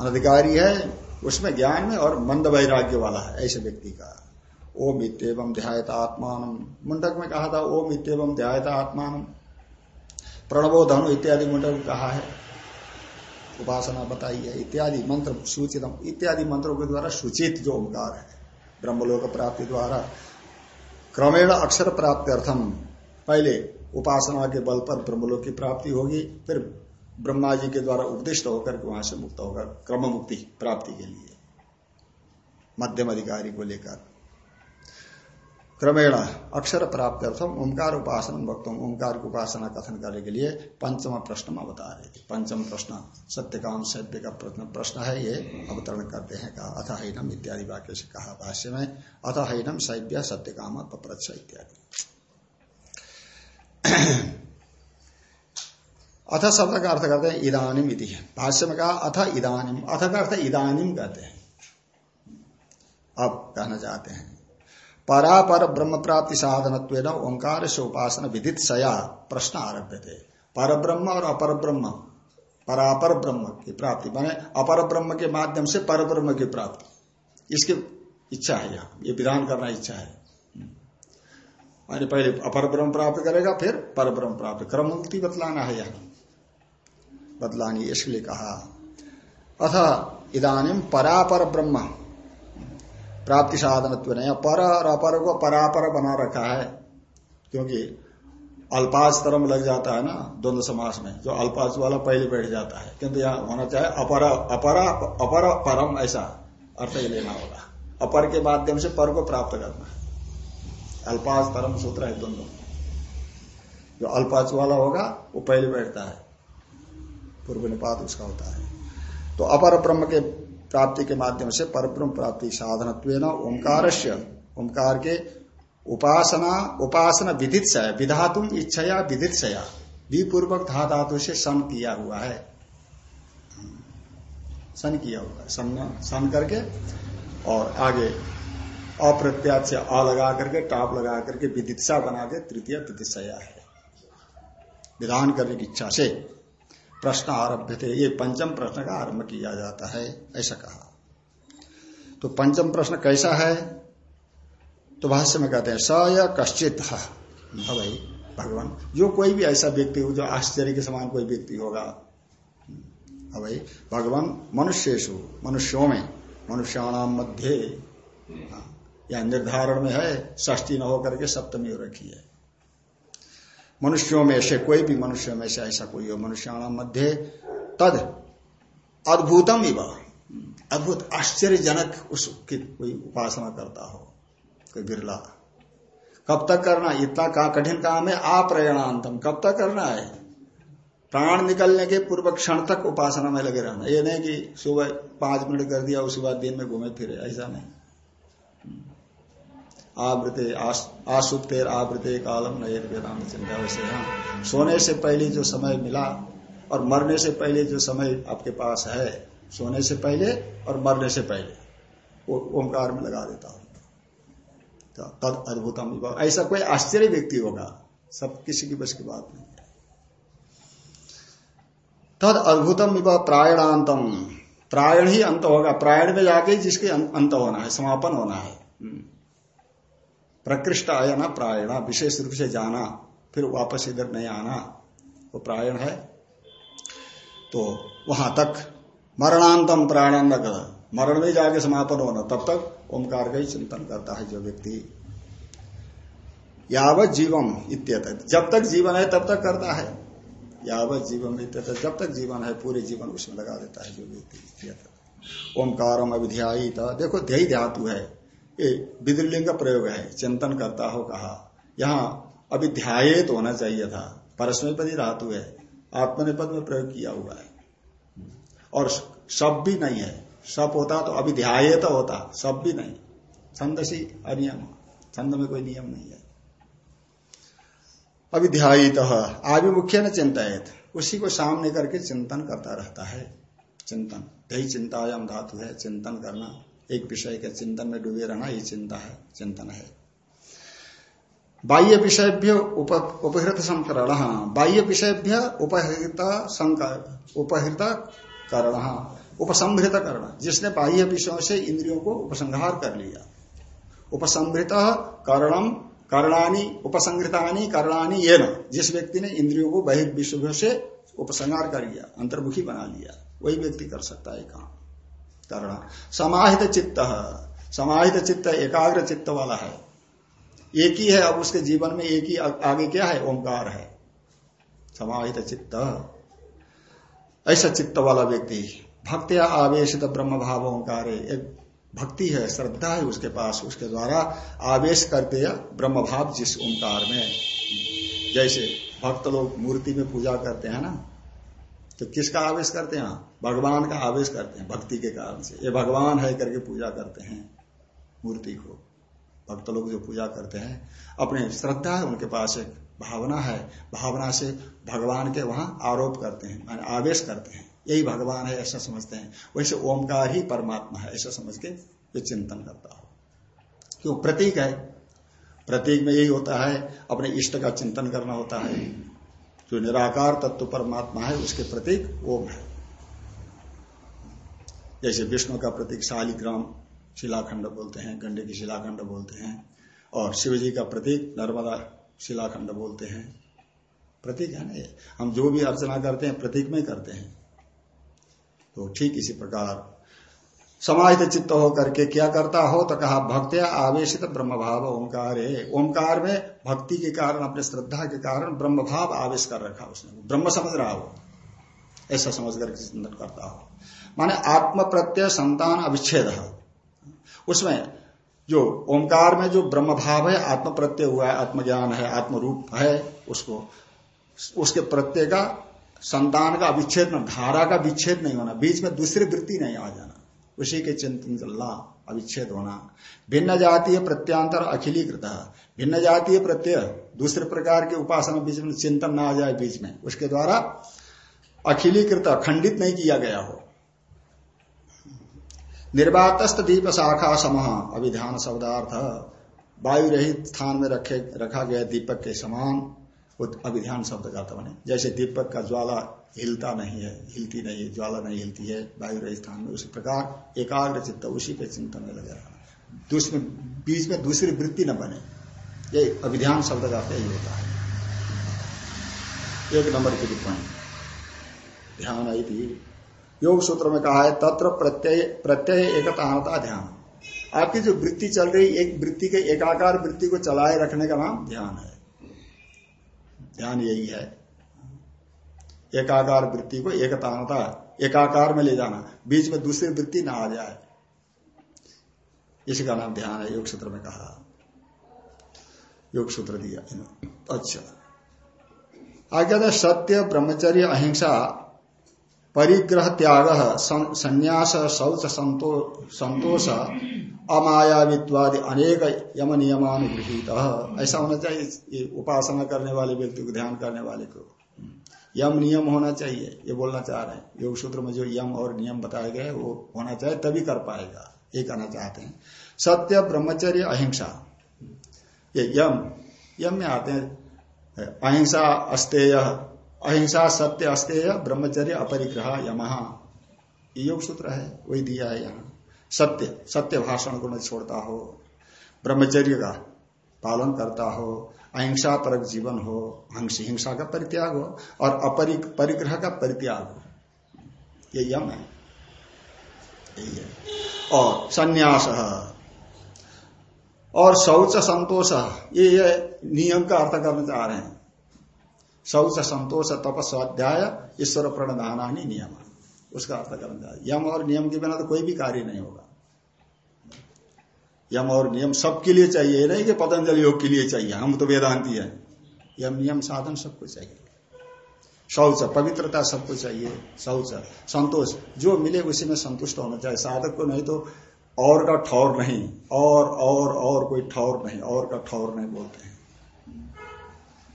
अनधिकारी है, उसमें ज्ञान में और मंद वैराग्य वाला है, ऐसे व्यक्ति का। ओम इतम ध्यायत आत्मान। मुंडक में कहा था, ओम इतम ध्यायत आत्मान। प्रणवो धनु इत्यादि मुंडक कहा है। उपासना बताई है। इत्यादि मंत्र सूचितम। इत्यादि मंत्रों के द्वारा सूचित जो ओंकार है, ब्रह्मलोक प्राप्ति द्वारा, क्रमेण अक्षर प्राप्ति अर्थम पहले उपासना के बल पर ब्रह्मलोक की प्राप्ति होगी, फिर ब्रह्मा जी के द्वारा उपदिष्ट होकर के वहाँ से मुक्त होगा क्रम मुक्ति प्राप्ति के लिए। मध्यम अधिकारी को लेकर। क्रमेण अक्षर प्राप्त अर्थम ओंकार उपासना भक्तों ओंकार की उपासना कथन करने के लिए पंचम प्रश्न बता रहे थे। पंचम प्रश्न, सत्यकाम सभ्य का प्रश्न प्रश्न है, ये अवतरण करते हैं, कहा अथ हैनम इत्यादि वाक्य से कहा भाष्य में अथ हैनम सभ्य सत्यकाम पप्रच्छ इत्यादि। अथ शब्द का अर्थ करते हैं इदानिम इति। भाष्य में कहा, अथ इदानिम, अथ का अर्थ इदानिम कहते हैं। अब कहना चाहते हैं। परापर ब्रह्म प्राप्ति साधन ओंकार से उपासना विदित सया प्रश्न आरभ्य थे पर ब्रह्म और अपर ब्रह्म परापर ब्रह्म की प्राप्ति माने अपर ब्रह्म के माध्यम से पर ब्रह्म की प्राप्ति। इसकी इच्छा है यहाँ। ये विधान करना इच्छा है। माने पहले अपर ब्रह्म प्राप्त करेगा, फिर पर ब्रह्म प्राप्त। क्रम मुक्ति बतलाना है यहाँ। बतलानी इसलिए कहा। अथ इधानी परापर ब्रह्म। प्राप्ति साधन नहीं पर और अपर को परापर बना रखा है, क्योंकि अल्पाज तरम लग जाता है ना, द्वंद समास में, जो अल्पाज वाला पहले बैठ जाता है। किंतु यहाँ होना चाहे अपर, अपरा परम ऐसा अर्थ ही लेना होगा। अपर के माध्यम से पर को प्राप्त करना है। अल्पाज तरम सूत्र है द्वंद। जो अल्पाज वाला होगा, वो पहले बैठता है। पूर्व निपात उसका होता है। तो अपर ब्रह्म के प्राप्ति के माध्यम से परब्रह्म प्राप्ति साधन ओंकार ओंकार के उपासना उपासना विदित से विधातुम इच्छया विदित सया विपूर्वक धा धातु से सन किया हुआ है। सन किया हुआ है सन सन करके और आगे अप्रत्यात से अ लगा करके, टाप लगा करके विदित्सा बना के तृतीय प्रतिशया है। विधान करने की इच्छा से। प्रश्न आरभ्य थे ये पंचम प्रश्न का आरंभ किया जाता है ऐसा कहा। तो पंचम प्रश्न कैसा है? तो भाष्य में कहते हैं स या कश्चित भाई भगवान जो कोई भी ऐसा व्यक्ति हो जो आश्चर्य के समान कोई व्यक्ति होगा। भाई भगवान मनुष्येशु मनुष्यों में मनुष्याणाम मध्य हाँ, या निर्धारण में है ष्टी न होकर के सप्तमी रखी है। मनुष्यों में से कोई भी मनुष्य में से ऐसा कोई हो मनुष्याणाम मध्य तद अद्भुतम इव। अद्भुत, आश्चर्यजनक उसकी कोई उपासना करता हो, कोई बिरला। कब तक करना इतना का कठिन काम है अप्रयणांतम कब तक करना है? प्राण निकलने के पूर्व क्षण तक उपासना में लगे रहना। ये नहीं कि सुबह पाँच मिनट कर दिया उसके बाद दिन में घूमे फिरे, ऐसा नहीं। आवृते आसुप्ते आवृते कालम नये वेदांत चिंता वैसे हाँ सोने से पहले जो समय मिला और मरने से पहले जो समय आपके पास है, सोने से पहले और मरने से पहले। ओंकार में लगा देता हूँ। तो तद अद्भुतम ऐसा कोई आश्चर्य व्यक्ति होगा, सब किसी की बस की बात नहीं। तद अद्भुतम प्रायणांतम। प्रायण ही अंत होगा। प्रायण में जाके जिसके अंत होना है, समापन होना है। हम्म। प्रकृष्ट आया ना प्रायण, विशेष रूप से जाना, फिर वापस इधर नहीं आना, वो प्रायण है। तो वहाँ तक मरणांतम प्राणांत मरण में जाके समापन होना, तब तक ओंकार का ही चिंतन करता है जो व्यक्ति। यावत जीवम इत्यत जब तक जीवन है, तब तक करता है। यावत जीवम इत्यत जब तक जीवन है, पूरे जीवन उसमें लगा देता है जो व्यक्ति ओंकारम अभिध्यायी देखो, ध्यय धातु है। ये विद्रलिंग का प्रयोग है, चिंतन करता हो कहा। यहाँ अभी ध्यात होना चाहिए था। परस्मयपदी धातु है। आत्मनिपद में प्रयोग किया हुआ है। और सब भी नहीं है। सब होता तो अभी ध्यात होता। सब भी नहीं। छंद अनियम। छंद में कोई नियम नहीं है। अभिध्यायित आभिमुख्य न चिंतित उसी को सामने करके चिंतन करता रहता है। चिंतन। दही चिंतायाम धातु है। चिंतन करना। एक विषय के चिंतन में डूबे रहना ये चिंता है, चिंतन है। बाह्य विषयभ्य उपहृत संकरण, बाह्य विषयभ्य उपहृत उपहृत करण उपसंभृत करण। जिसने बाह्य विषयों से इंद्रियों को उपसंहार कर लिया। उपसंभृत करणम करणानी, उपसंहृतानी, करणानी ये न जिस व्यक्ति ने इंद्रियों को बहिर्विषयों से उपसंहार कर लिया, अंतर्मुखी बना लिया, वही व्यक्ति कर सकता है काम। करण समाहित चित्त समाहित चित्त एकाग्र चित्त वाला है। एक ही है, अब उसके जीवन में एक ही आगे क्या है? ओंकार है। समाहित चित्त ऐसा चित्त वाला व्यक्ति भक्त या आवेशित ब्रह्म भाव ओंकार, एक भक्ति है, श्रद्धा है उसके पास, उसके द्वारा आवेश करते ब्रह्म भाव जिस ओंकार में। जैसे भक्त लोग मूर्ति में पूजा करते हैं ना तो किसका आवेश करते हैं भगवान का आवेश करते हैं, भक्ति के कारण से। ये भगवान है करके पूजा करते हैं, मूर्ति को। भक्त लोग जो पूजा करते हैं, अपने श्रद्धा है, उनके पास एक भावना है। भावना से भगवान के वहाँ आरोप करते हैं, माने आवेश करते हैं। यही भगवान है, ऐसा समझते हैं। वैसे ओमकार ही परमात्मा है, ऐसा समझ के ये चिंतन करता हो। क्यों? प्रतीक है। प्रतीक में यही होता है, अपने इष्ट का चिंतन करना होता है। जो निराकार तत्व परमात्मा है, उसके प्रतीक ओम है। जैसे विष्णु का प्रतीक शालिग्राम शिलाखंड बोलते हैं, गंडे की शिलाखंड बोलते हैं, और शिव जी का प्रतीक नर्मदा शिलाखंड बोलते हैं। प्रतीक है ना हम जो भी अर्चना करते हैं, प्रतीक में करते हैं। तो ठीक इसी प्रकार समाहित चित्त होकर के क्या करता हो तो कहा, भक्तिया आवेशित ब्रह्म भाव ओंकार। है ओंकार में भक्ति के कारण, अपने श्रद्धा के कारण ब्रह्म भाव आवेश कर रखा उसने। ब्रह्म समझ रहा हो। ऐसा समझ करके चिंतन करता हो। माने आत्म प्रत्यय संतान अविच्छेद उसमें जो ओंकार में जो ब्रह्म भाव है आत्म प्रत्यय हुआ है, आत्मज्ञान है आत्म रूप है, उसको, उसके प्रत्यय का, संतान का अविच्छेद धारा का विच्छेद नहीं होना, बीच में दूसरी वृत्ति नहीं आ जाना। उसी के चिंतन चलना अविच्छेद होना भिन्न जातीय प्रत्यांतर अखिलीकृत। भिन्न जातीय प्रत्यय दूसरे प्रकार के उपासना बीच में चिंतन ना आ जाए बीच में। उसके द्वारा अखिलीकृत, खंडित नहीं किया गया हो। निर्वातस्त दीप शाखा समह अभिध्यान शब्दार्थ। वायु रहित स्थान में रखे, रखा गया दीपक के समान। अभिध्यान शब्द का बने जैसे दीपक का ज्वाला हिलता नहीं है, हिलती नहीं है, ज्वाला नहीं हिलती है वायु स्थान में उसी प्रकार एकाग्र चित्त उसी पे चिंतन में लगे रहना। दूसरे बीच में दूसरी वृत्ति न बने। ये अभिध्यान शब्द का यही होता है। एक नंबर की टिप्पणी। ध्यान आई थी। योग सूत्र में कहा है, तत्र प्रत्यय प्रत्यय एकता ध्यान। आपकी जो वृत्ति चल रही, एक वृत्ति के एकाकार वृत्ति को चलाए रखने का नाम ध्यान है। ध्यान यही है। एकाकार वृत्ति को एकता एकाकार में ले जाना, बीच में दूसरी वृत्ति ना आ जाए। इसी का नाम ध्यान है, योग सूत्र में कहा। योग सूत्र दिया। अच्छा। आज्ञा था सत्य, ब्रह्मचर्य, अहिंसा परिग्रह त्याग संन्यास, शौच संतोष, अमायावित्वादि अनेक यम नियमानुगृहित। ऐसा होना चाहिए उपासना करने वाले व्यक्ति को, ध्यान करने वाले को। यम नियम होना चाहिए, ये बोलना चाह रहे हैं। योग सूत्र में जो यम और नियम बताए गए, वो होना चाहिए, तभी कर पाएगा। ये कहना चाहते हैं। सत्य, ब्रह्मचर्य, अहिंसा। ये यम यम में आते हैं, अहिंसा, अस्तेय अहिंसा सत्य अस्तेय ब्रह्मचर्य अपरिग्रह यमहा। योग सूत्र है वही दिया है यहाँ। सत्य सत्य भाषण को न छोड़ता हो ब्रह्मचर्य का पालन करता हो अहिंसा पर जीवन हो हिंसा का परित्याग हो और अपरि परिग्रह का परित्याग हो। ये यम है। यही है। और संन्यास और शौच संतोष ये, ये नियम का अर्थ करना चाह रहे हैं। शौच संतोष तप स्वाध्याय ईश्वर प्रणदानी नियम। उसका अर्थ करना यम और नियम के बिना तो कोई भी कार्य नहीं होगा। यम और नियम सबके लिए चाहिए नहीं कि पतंजलि योग के लिए चाहिए। हम तो वेदांति है। यम, नियम, साधन सबको चाहिए। शौच पवित्रता सबको चाहिए। शौच संतोष, जो मिले उसी में संतुष्ट होना चाहिए। साधक को नहीं तो और का ठौर नहीं। और और और कोई ठौर नहीं। और का ठौर नहीं बोलते हैं।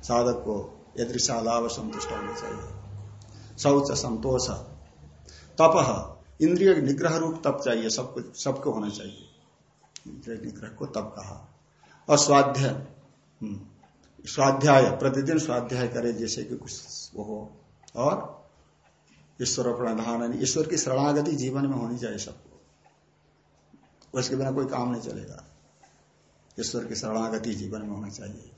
साधक को यदृशा लाभ संतुष्ट होना चाहिए शौच संतोष तप इंद्रिय निग्रह रूप तप चाहिए सबको सबको होना चाहिए। इंद्रिय निग्रह को तप कहा। और स्वाध्याय हम्म, स्वाध्याय प्रतिदिन स्वाध्याय करे जैसे कि कुछ वो हो। और ईश्वर प्रणधान ईश्वर की शरणागति जीवन में होनी चाहिए सबको। उसके बिना कोई काम नहीं चलेगा। ईश्वर की शरणागति जीवन में होना चाहिए।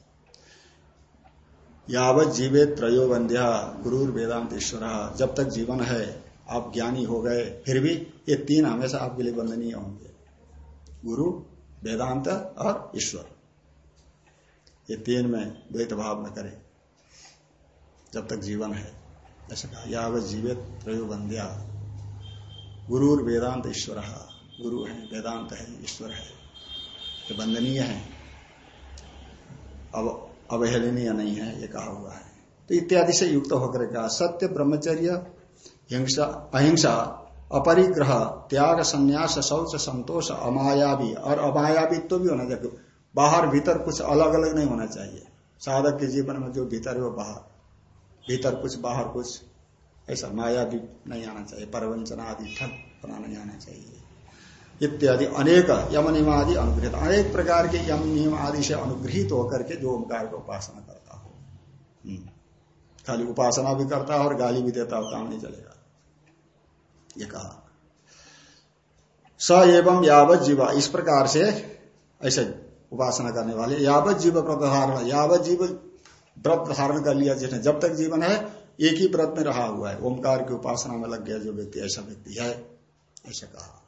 यावत जीवे त्रयो बंध्या गुरु वेदांत ईश्वर जब तक जीवन है, आप ज्ञानी हो गए, फिर भी ये तीन हमेशा आपके लिए वंदनीय होंगे। गुरु, वेदांत और ईश्वर। ये तीन में द्वैत भाव न करे। जब तक जीवन है, ऐसा कहा, यावत जीवित त्रयो बंध्या गुरु वेदांत ईश्वर गुरु है, वेदांत है, ईश्वर है। ये वंदनीय है। अब अवहेलनीय नहीं है, ये कहा हुआ है। तो इत्यादि से युक्त होकर कहा, सत्य ब्रह्मचर्य, हिंसा, अहिंसा, अपरिग्रह, त्याग, संन्यास, शौच, संतोष, अमायावी, और अमायावी तो भी होना चाहिए। बाहर, भीतर कुछ अलग अलग नहीं होना चाहिए। साधक के जीवन में जो भीतर है वो बाहर। भीतर कुछ, बाहर कुछ, ऐसा माया भी नहीं आना चाहिए। परवंचना आदि ठग बना नहीं आना चाहिए। इत्यादि अनेक यम नियम आदि अनुग्रहित, अनेक प्रकार के यम नियम आदि से अनुग्रहित होकर के जो ओंकार का उपासना करता हो। हम्म। खाली उपासना भी करता है और गाली भी देता हो काम नहीं चलेगा। ये कहा। स एवं यावत जीवा, इस प्रकार से ऐसे उपासना करने वाले, यावत जीव व्रत धारण, यावत जीव व्रत धारण कर लिया जिसने जब तक जीवन है, एक ही व्रत में रहा हुआ है। ओंकार की उपासना में लग गया जो व्यक्ति, ऐसा व्यक्ति है, ऐसा कहा।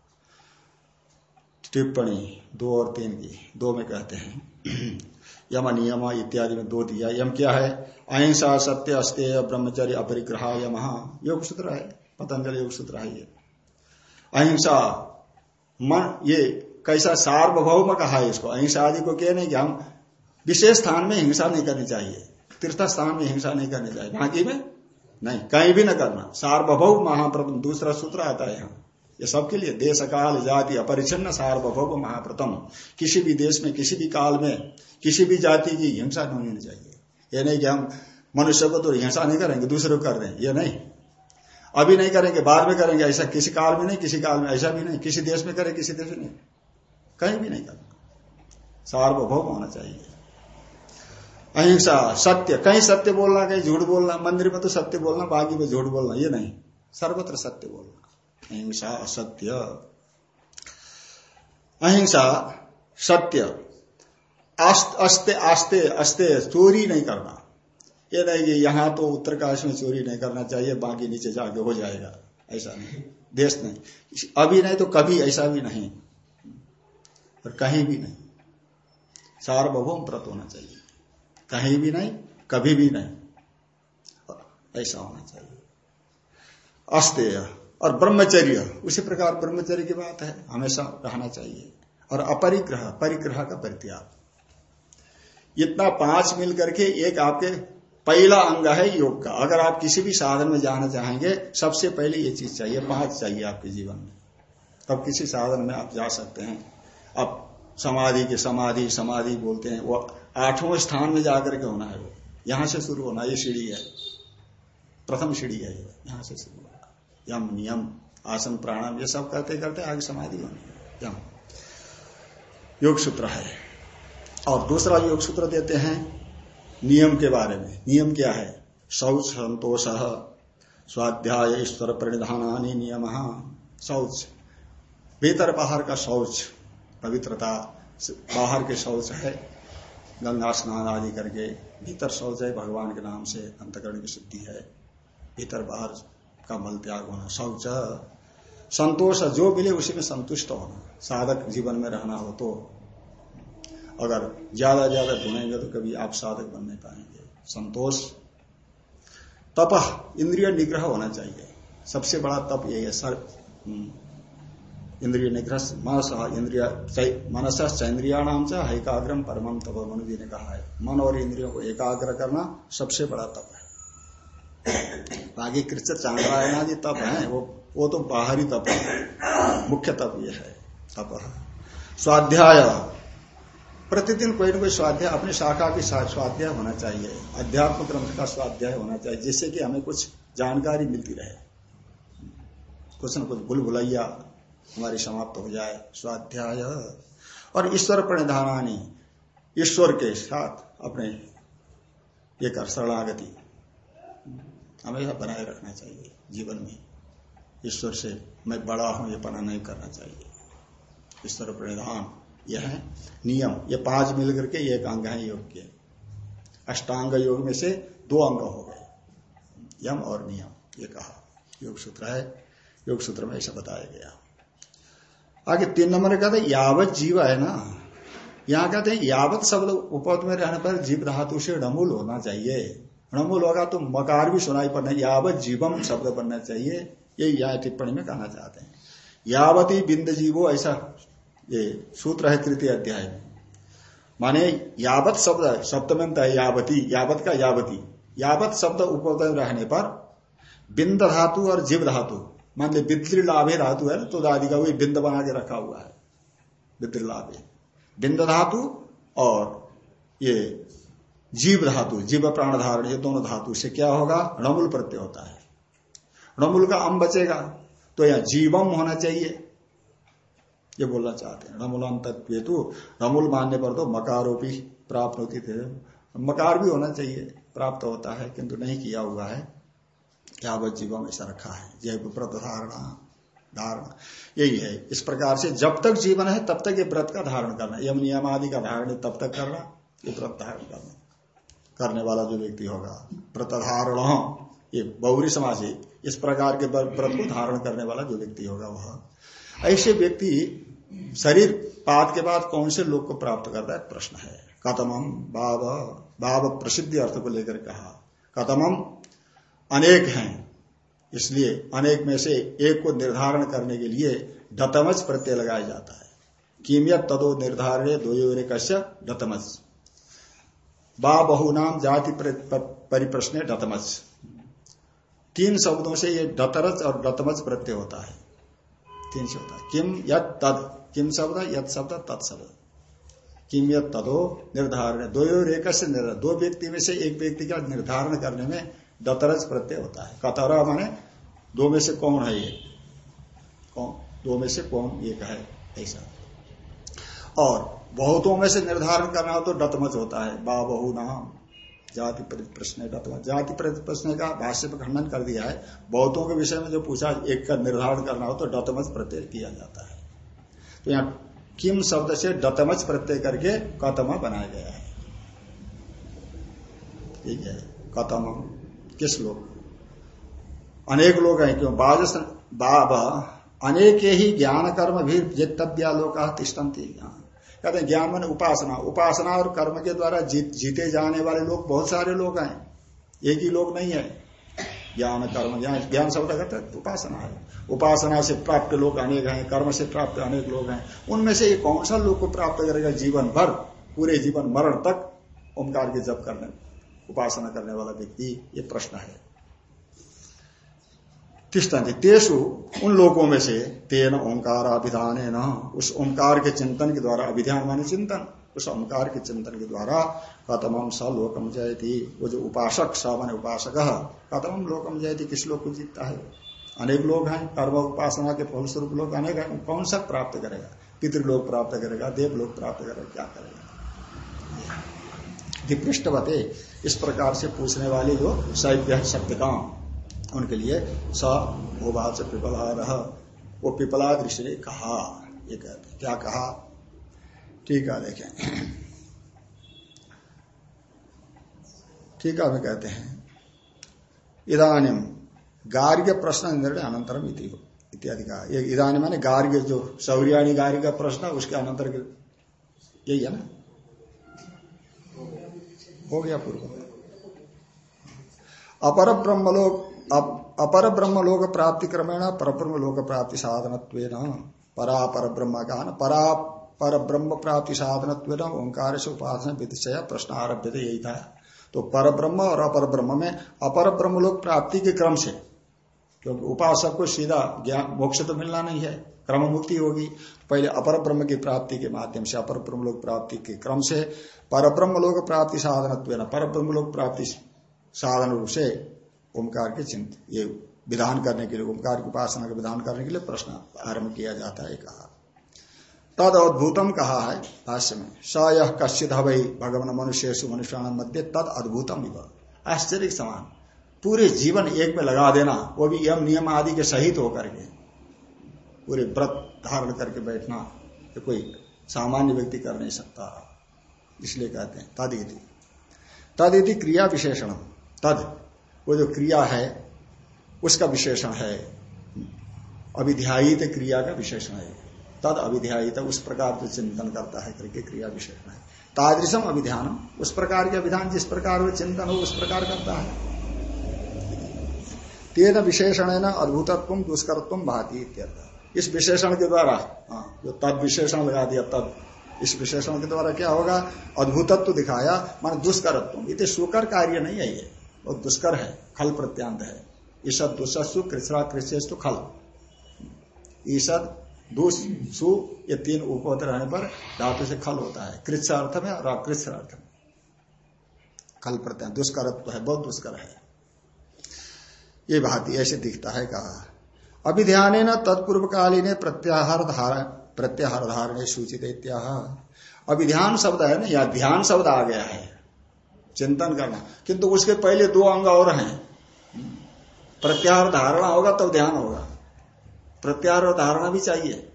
टिप्पणी दो और तीन की, दो में कहते हैं। (clears throat) यम नियम इत्यादि में दो दिया। यम क्या है? अहिंसा सत्य अस्तेय ब्रह्मचर्य अपरिग्रह यम योग सूत्र है। पतंजलि योग सूत्र है ये। अहिंसा, मन, ये कैसा सार्वभौम कहा है इसको? अहिंसा आदि को क्या नहीं कि हम विशेष स्थान में हिंसा नहीं करनी चाहिए। तीर्थ स्थान में हिंसा नहीं करनी चाहिए। बाकी में नहीं, कहीं भी न करना। सार्वभौम महाप्रथम दूसरा सूत्र आता है यहाँ। ये सबके लिए देश काल जाति अपरिचिन्न सार्वभौम महाप्रथम। किसी भी देश में, किसी भी काल में, किसी भी जाति की हिंसा नहीं होनी चाहिए। ये नहीं कि हम मनुष्य को तो हिंसा नहीं करेंगे, दूसरे को कर रहे हैं। ये नहीं। अभी नहीं करेंगे, बाद में करेंगे, ऐसा किसी काल में नहीं, किसी काल में ऐसा भी नहीं। किसी देश में करें, किसी देश में नहीं। कहीं भी नहीं करना। सार्वभौम होना चाहिए। अहिंसा, सत्य। कहीं सत्य बोलना, कहीं झूठ बोलना, मंदिर में तो सत्य बोलना बाकी में झूठ बोलना, ये नहीं। सर्वत्र सत्य बोलना। अहिंसा असत्य। अहिंसा सत्य। अस्ते आस्ते अस्ते, चोरी नहीं करना। ये नहीं कि यहाँ तो उत्तरकाश में चोरी नहीं करना चाहिए, बाकी नीचे जाके हो जाएगा। ऐसा नहीं। देश नहीं। अभी नहीं तो कभी ऐसा भी नहीं। और कहीं भी नहीं। सार्वभौम प्रत होना चाहिए। कहीं भी नहीं, कभी भी नहीं। ऐसा होना चाहिए। अस्तेय। और ब्रह्मचर्य, उसी प्रकार ब्रह्मचर्य की बात है, हमेशा रहना चाहिए। और अपरिग्रह, परिग्रह का परित्याग। इतना पाँच मिल करके एक आपके पहला अंग है योग का। अगर आप किसी भी साधन में जाना चाहेंगे, सबसे पहले ये चीज़ चाहिए, पाँच चाहिए आपके जीवन में। तब किसी साधन में आप जा सकते हैं। अब समाधि के समाधि समाधि बोलते हैं, वो आठवें स्थान में जाकर के होना है वो। यहाँ से शुरू होना, ये सीढ़ी है। प्रथम सीढ़ी है यहाँ से शुरू यम, नियम, आसन, प्राणायाम, ये सब करते करते आगे समाधि होनी यम। योग सूत्र है। और दूसरा योग सूत्र देते हैं नियम के बारे में। नियम क्या है? शौच, संतोष, स्वाध्याय, ईश्वर परिधानी नियम। शौच। भीतर बाहर का शौच, पवित्रता, बाहर के शौच है। गंगा स्नान आदि करके भीतर शौच है, भगवान के नाम से अंतकरण की शुद्धि है। भीतर बाहर का मल त्याग होना शौच संतोष जो मिले उसी में संतुष्ट होना। साधक जीवन में रहना हो तो अगर ज़्यादा ज़्यादा ढूंढेंगे तो कभी आप साधक बन नहीं पाएँगे। संतोष तप इंद्रिय निग्रह होना चाहिए। सबसे बड़ा तप यही है सर हम्म, इंद्रिय निग्रह मनस इंद्रिय मनस चंद्रियाणाम से एकाग्रम परमम तप। मनु जी ने कहा है मन और इंद्रियों को एकाग्र करना सबसे बड़ा तप है। बाकी कृष्ण चांद्रायण आदि तप है, वो वो तो बाहरी तप है, मुख्य तप ये है, तप स्वाध्याय। प्रतिदिन कोई ना कोई स्वाध्याय, अपनी शाखा की स्वाध्याय होना चाहिए, अध्यात्म ग्रंथ का स्वाध्याय होना चाहिए, जिससे कि हमें कुछ जानकारी मिलती रहे। कुछ न कुछ भूल भुलैया हमारी समाप्त हो जाए, स्वाध्याय। और ईश्वर प्रणिधानी ईश्वर के साथ अपने ये कर, शरणागति। हमेशा बनाए रखना चाहिए जीवन में। ईश्वर से मैं बड़ा हूँ, ये पना नहीं करना चाहिए। ईश्वर प्रणिधान यह है नियम। ये पाँच मिलकर के एक अंग है योग के। अष्टांग योग में से दो अंग हो गए। यम और नियम, ये कहा। योग सूत्र है, योग सूत्र में ऐसा बताया गया। आगे तीन नंबर कहते हैं, यावत जीव है ना? यहाँ कहते हैं, यावत शब्द उपद में रहने पर जीव धातु से णमूल होना चाहिए। णमूल होगा तो मकार भी सुनाई पड़ना, यावत जीवम शब्द बनना चाहिए, ये यह टिप्पणी में कहना चाहते हैं। यावती बिंद जीवो ऐसा, ये सूत्र है तृतीय अध्याय माने यावत शब्द सप्तमंत है यावती, यावत का यावती। यावत शब्द उपद रहने पर बिंद धातु और जीव धातु, मान ली बिद्री लाभे धातु है तो दादी का वही बिंद बना के रखा हुआ है बिद्री लाभे। बिंद धातु और ये जीव धातु, जीव प्राण धारण, ये दोनों धातु से क्या होगा? णमुल प्रत्यय होता है। णमुल का अम बचेगा तो यहाँ जीवम होना चाहिए। ये बोलना चाहते हैं। रमुलान तत्व रमुल मानने पर तो मकारोपी प्राप्त होती थे। मकार भी होना चाहिए, प्राप्त होता है, किंतु नहीं किया हुआ है। यावत जीवम ऐसा रखा है। जय व्रत धारणा, धारण। यही है। इस प्रकार से जब तक जीवन है, तब तक ये व्रत का धारण करना। यम नियम आदि का धारण, तब तक करना। ये व्रत धारण करना। करने वाला जो व्यक्ति होगा। व्रत धारण ये बहुरी समाज है इस प्रकार के व्रत को धारण करने वाला जो व्यक्ति होगा वह। ऐसे व्यक्ति शरीर पात के बाद कौन से लोग को प्राप्त करता है? प्रश्न है। कतमम भाव भाव प्रसिद्धि अर्थ को लेकर कहा। कतमम अनेक हैं, इसलिए अनेक में से एक को निर्धारण करने के लिए डतमच प्रत्यय लगाया जाता है। कीमियत तदो निर्धारण द्वयोरे कश्य डतमच बा बहु नाम जाति परिप्रश्न डतमच तीन शब्दों से ये डतरच और डतमच प्रत्यय होता है। तीन है किम यद तद। किम शब्द यद शब्द तत्शब्द किम यद तदो, निर्धारण। दो एक से दो व्यक्ति में से एक व्यक्ति का निर्धारण करने में दतरज प्रत्यय होता है। कतरा माने दो में से कौन है ये? कौन? दो में से कौन एक है? ऐसा। और बहुतों में से निर्धारण करना हो तो डतमच होता है। बा, बहु नाम जाति प्रश्न डतमच जाति प्रश्न का भाष्य पर खंडन कर दिया है। बहुतों के विषय में जो पूछा, एक का निर्धारण करना हो तो डतमच प्रत्यय किया जाता है। तो यहाँ किम शब्द से डतमच प्रत्यय करके कतम बनाया गया है। ठीक है? कतम, किस लोग अनेक लोग हैं, क्यों? बाज बाब, अनेक ही ज्ञान कर्म भी जितव्या लोग तिष्ठन्ति कहते हैं, ज्ञान मन उपासना। उपासना और कर्म के द्वारा जीत, जीते जाने वाले लोग बहुत सारे लोग हैं। एक ही लोग नहीं है। ज्ञान, कर्म, ज्ञान ज्ञान शब्द कहते हैं उपासना है। उपासना से प्राप्त लोग अनेक हैं, कर्म से प्राप्त अनेक लोग हैं। उनमें से कौन सा लोग को प्राप्त करेगा जीवन भर, पूरे जीवन मरण तक? ओंकार के जप करने, उपासना करने वाला व्यक्ति, ये प्रश्न है। तिष्ठन्ति। तेसु उन लोगों में से तेन ओंकार अभिधान न उस ओंकार के चिंतन के द्वारा अभिधान माने चिंतन, उस ओंकार के चिंतन के द्वारा कतम स लोकम जयती। वो जो उपासक स माने उपासक कतम लोकम जयती, किस लोग को जीतता है? अनेक लोग हैं, कर्म उपासना के फलस्वरूप लोग अनेक हैं, कौन सा प्राप्त करेगा? पितृलोक प्राप्त करेगा देव लोग प्राप्त करेगा, क्या करेगा? पृष्ठवते, इस प्रकार से पूछने वाले जो शैव्य सत्यकाम उनके लिए स भूभाच पिपला रह वो पिपला दृष्टि ने कहा, ये कहते क्या कहा? ठीक है, देखें। ठीक है कहते हैं। इधानिम गार्ग्य प्रश्न निर्णय अनंतरम इत्यादि का ये इधानी माने गार्ग्य जो सौर्याणी गार्ग्य का प्रश्न, उसके अनंतर यही है ना? हो गया पूर्व। अपर ब्रह्मलोक अपर ब्रह्म लोक प्राप्ति क्रमेण, पर ब्रह्म लोक प्राप्ति साधन परा पर ब्रह्म का परा पर ब्रह्म प्राप्ति साधन ओंकार से उपासना विदिशय प्रश्न आरभ्य थे यही था तो पर ब्रह्म और अपर ब्रह्म में अपर ब्रह्म लोक प्राप्ति के क्रम से क्योंकि उपासक को सीधा ज्ञान, मोक्ष तो मिलना नहीं है क्रम मुक्ति होगी। पहले अपर ब्रह्म की प्राप्ति के माध्यम से, अपर ब्रह्म लोक प्राप्ति के क्रम से, पर ब्रह्म लोक प्राप्ति साधन पर ब्रह्म लोक प्राप्ति साधन रूप से ओंकार के चिंत, ये विधान करने के लिए, ओंकार की उपासना का विधान करने के लिए प्रश्न आरंभ किया जाता है, कहा। तद अद्भुतम कहा है, भाष्य में, स यह कश्चित हई भगवान मनुष्य मनुष्य मध्य तद अद्भुतम आश्चर्य समान, पूरे जीवन एक में लगा देना, वो भी यम नियम आदि के सहित होकर के, पूरे व्रत धारण करके बैठना, ये कोई सामान्य व्यक्ति कर नहीं सकता। इसलिए कहते हैं तद यदि तद यदि क्रिया विशेषण, तद वो जो क्रिया है, उसका विशेषण है। अभिध्यायित क्रिया का विशेषण है। तद अभिध्यायित उस प्रकार जो चिंतन करता है करके क्रिया विशेषण है। तादृशम अभिध्यान उस प्रकार के अभिधान जिस प्रकार वो चिंतन हो, उस प्रकार करता है। तेन विशेषण है ना अद्भुतत्व दुष्करत्व भाती इस विशेषण के द्वारा हाँ जो तद विशेषण लगा दिया, तद। इस विशेषण के द्वारा क्या होगा? अद्भुतत्व दिखाया, मान दुष्करत्व इतने सुकर कार्य नहीं है ये। बहुत दुष्कर है, खल प्रत्यांत है। ईषद दुसु कृष्णा कृष्ण खल। ईषद दुष सु, ये तीन उपवत रहने पर धातु से खल होता है। कृष्ण अर्थ में और अकृष्ण अर्थ में। खल प्रत्यांत, दुष्करत्व है, बहुत दुष्कर है। ये बात ऐसे दिखता है, कहा। अभिध्यान न तत्पूर्वकालीन प्रत्याहार धारण प्रत्याहार धारण सूचित इत्याह अभिध्यान शब्द है ना, या ध्यान शब्द आ गया है। चिंतन करना। किंतु उसके पहले दो अंग और हैं। प्रत्याहार धारणा होगा तब तो ध्यान होगा। प्रत्याहार और धारणा भी चाहिए।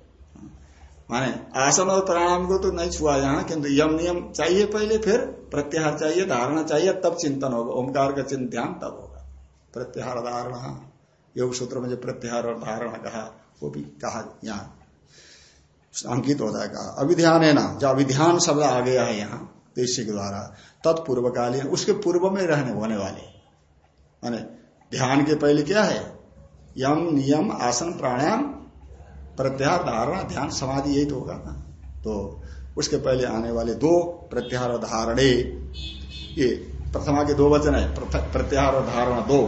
माने आसन और प्राणायाम को तो नहीं छुआ जाना, किंतु यम नियम चाहिए पहले फिर, प्रत्याहार चाहिए, धारणा चाहिए, तब चिंतन होगा। ओंकार का चिंतन ध्यान तब होगा। प्रत्याहार धारणा, योग सूत्र में जो प्रत्याहार और धारणा कहा, वो भी कहा यहाँ। अंकित होता है कहा अभिध्यान है ना, जो अभिध्यान शब्द आ गया है यहाँ देश के द्वारा, तत्पूर्वकालीन, उसके पूर्व में रहने, होने वाले। माने, ध्यान के पहले क्या है? यम, नियम, आसन, प्राणायाम, प्रत्याहार, धारणा, ध्यान, समाधि, यही तो होगा ना। तो उसके पहले आने वाले दो प्रत्याहार धारणे। ये प्रथमा के दो वचन है प्रत्याहार और धारणा दो।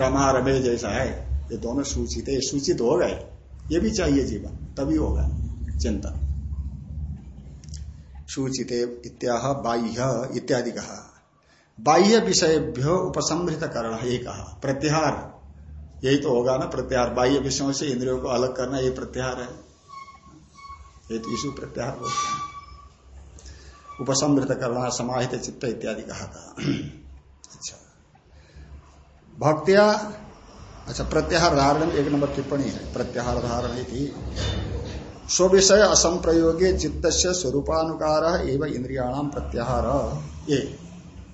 रमा रमे जैसा है, ये दोनों सूचित है सूचित हो गए। ये भी चाहिए जीवन, तभी होगा चिंतन। सूचित इत्याह बाह्य इत्यादि कहा बाह्य विषयभ्यो उपसमृत करण ये कहा। प्रत्याहार, यही तो होगा ना प्रत्याहार। बाह्य विषयों से इंद्रियों को अलग करना ये प्रत्याहार है। ये तो ईशु प्रत्याहार बोलते हैं। उपसमृत करना समाहित चित्त इत्यादि कहा था अच्छा। भक्तिया अच्छा प्रत्याहार धारण एक नंबर टिप्पणी है। प्रत्याहार धारण थी स्व विषय असंप्रयोगे चित्त से स्वरूपानुकार एवं इंद्रियाणाम प्रत्याहार। ये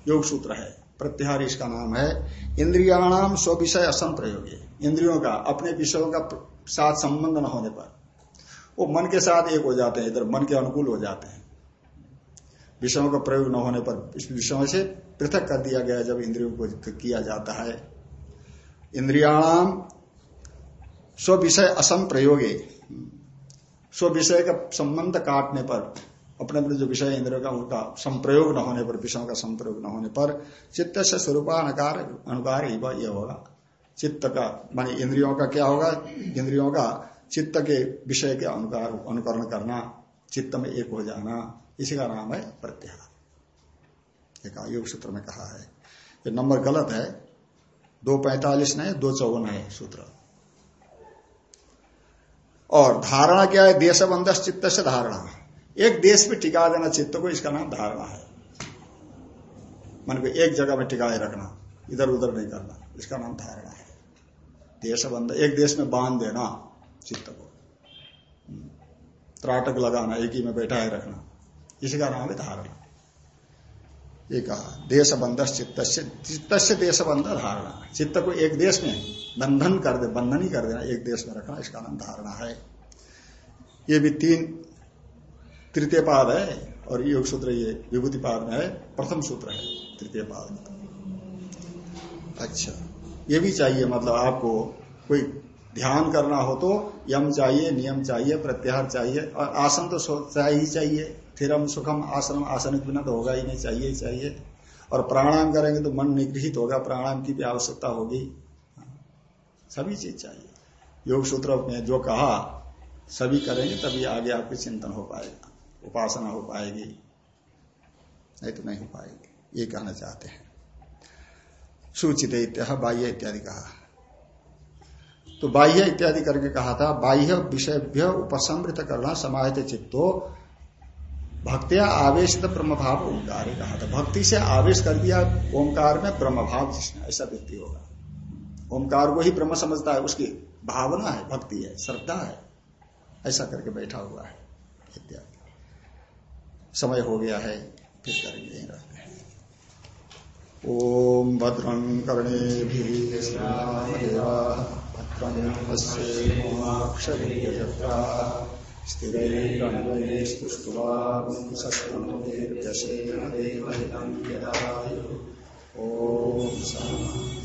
योग सूत्र है। प्रत्याहार इसका नाम है। इंद्रियाणाम स्व विषय असम प्रयोगी इंद्रियों का, अपने विषयों का साथ संबंध न होने पर। वो मन के साथ एक हो जाते हैं, इधर मन के अनुकूल हो जाते हैं। विषयों का प्रयोग न होने पर इस विषयों से पृथक कर दिया गया जब इंद्रियों को किया जाता है। इंद्रियाणाम स्व विषय असम प्रयोगे स्व विषय का संबंध काटने पर, अपने अपने जो विषय इंद्रियों का उनका संप्रयोग न होने पर, विषयों का संप्रयोग न होने पर, चित्त से स्वरूपानुकार, अनुकार ही यह होगा। चित्त का, मानी इंद्रियों का क्या होगा? इंद्रियों का चित्त के विषय के अनुकार, अनुकरण करना, चित्त में एक हो जाना, इसी का नाम है प्रत्याहार। योग सूत्र में कहा है। ये नंबर गलत है। दो पैंतालीस नहीं, दो चौवन है सूत्र। और धारणा क्या है? देशबंध चित्त से धारणा एक देश में टिका देना चित्त को, इसका नाम धारणा है। मन को एक जगह में टिकाए रखना इधर उधर नहीं करना, इसका नाम धारणा है। देशबंध एक देश में बाँध देना चित्त को। त्राटक लगाना, एक ही में बैठाए रखना इसका नाम है धारणा। ये कहा देश बंध चित्त चित्त से देश बंध धारणा। चित्त को एक देश में बंधन कर दे, बंधन ही कर देना, एक देश में रखना, इसका नाम धारणा है। ये भी तीन तृतीय पाद है, और योग सूत्र ये विभूति पाद में है, प्रथम सूत्र है तृतीय पाद अच्छा ये भी चाहिए मतलब आपको कोई ध्यान करना हो तो यम चाहिए, नियम चाहिए, प्रत्याहार चाहिए, और आसन तो चाहिए ही चाहिए। स्थिरम सुखम आसन आसन के बिना तो होगा ही नहीं, चाहिए ही चाहिए। और प्राणायाम करेंगे तो मन निगृहित होगा, प्राणायाम की भी आवश्यकता होगी। सभी चीज़ चाहिए। योग सूत्र में जो कहा, सभी करेंगे तभी आगे आपके चिंतन हो पाएगा, उपासना हो पाएगी। नहीं तो नहीं हो पाएगी, ये कहना चाहते हैं। सूचित इत्या बाह्य इत्यादि कहा। तो बाह्य इत्यादि करके कहा था, बाह्य विषय उपसमृत करना समाहित चित्तो भक्तिया आवेश ब्रह्म भाव ओंकार कहा था। भक्ति से आवेश कर दिया ओंकार में ब्रह्म भाव जिसने ऐसा व्यक्ति होगा। ओंकार को ही ब्रह्म समझता है, उसकी भावना है, भक्ति है, श्रद्धा है, ऐसा करके बैठा हुआ है, इत्यादि। समय हो गया है, फिर करेंगे ओम भद्रं कर्णे भद्रं पश्येक्षरा स्थिरैर्गणैस्तुष्टुवांसस्तनोर्यशेन देवहितं ॐ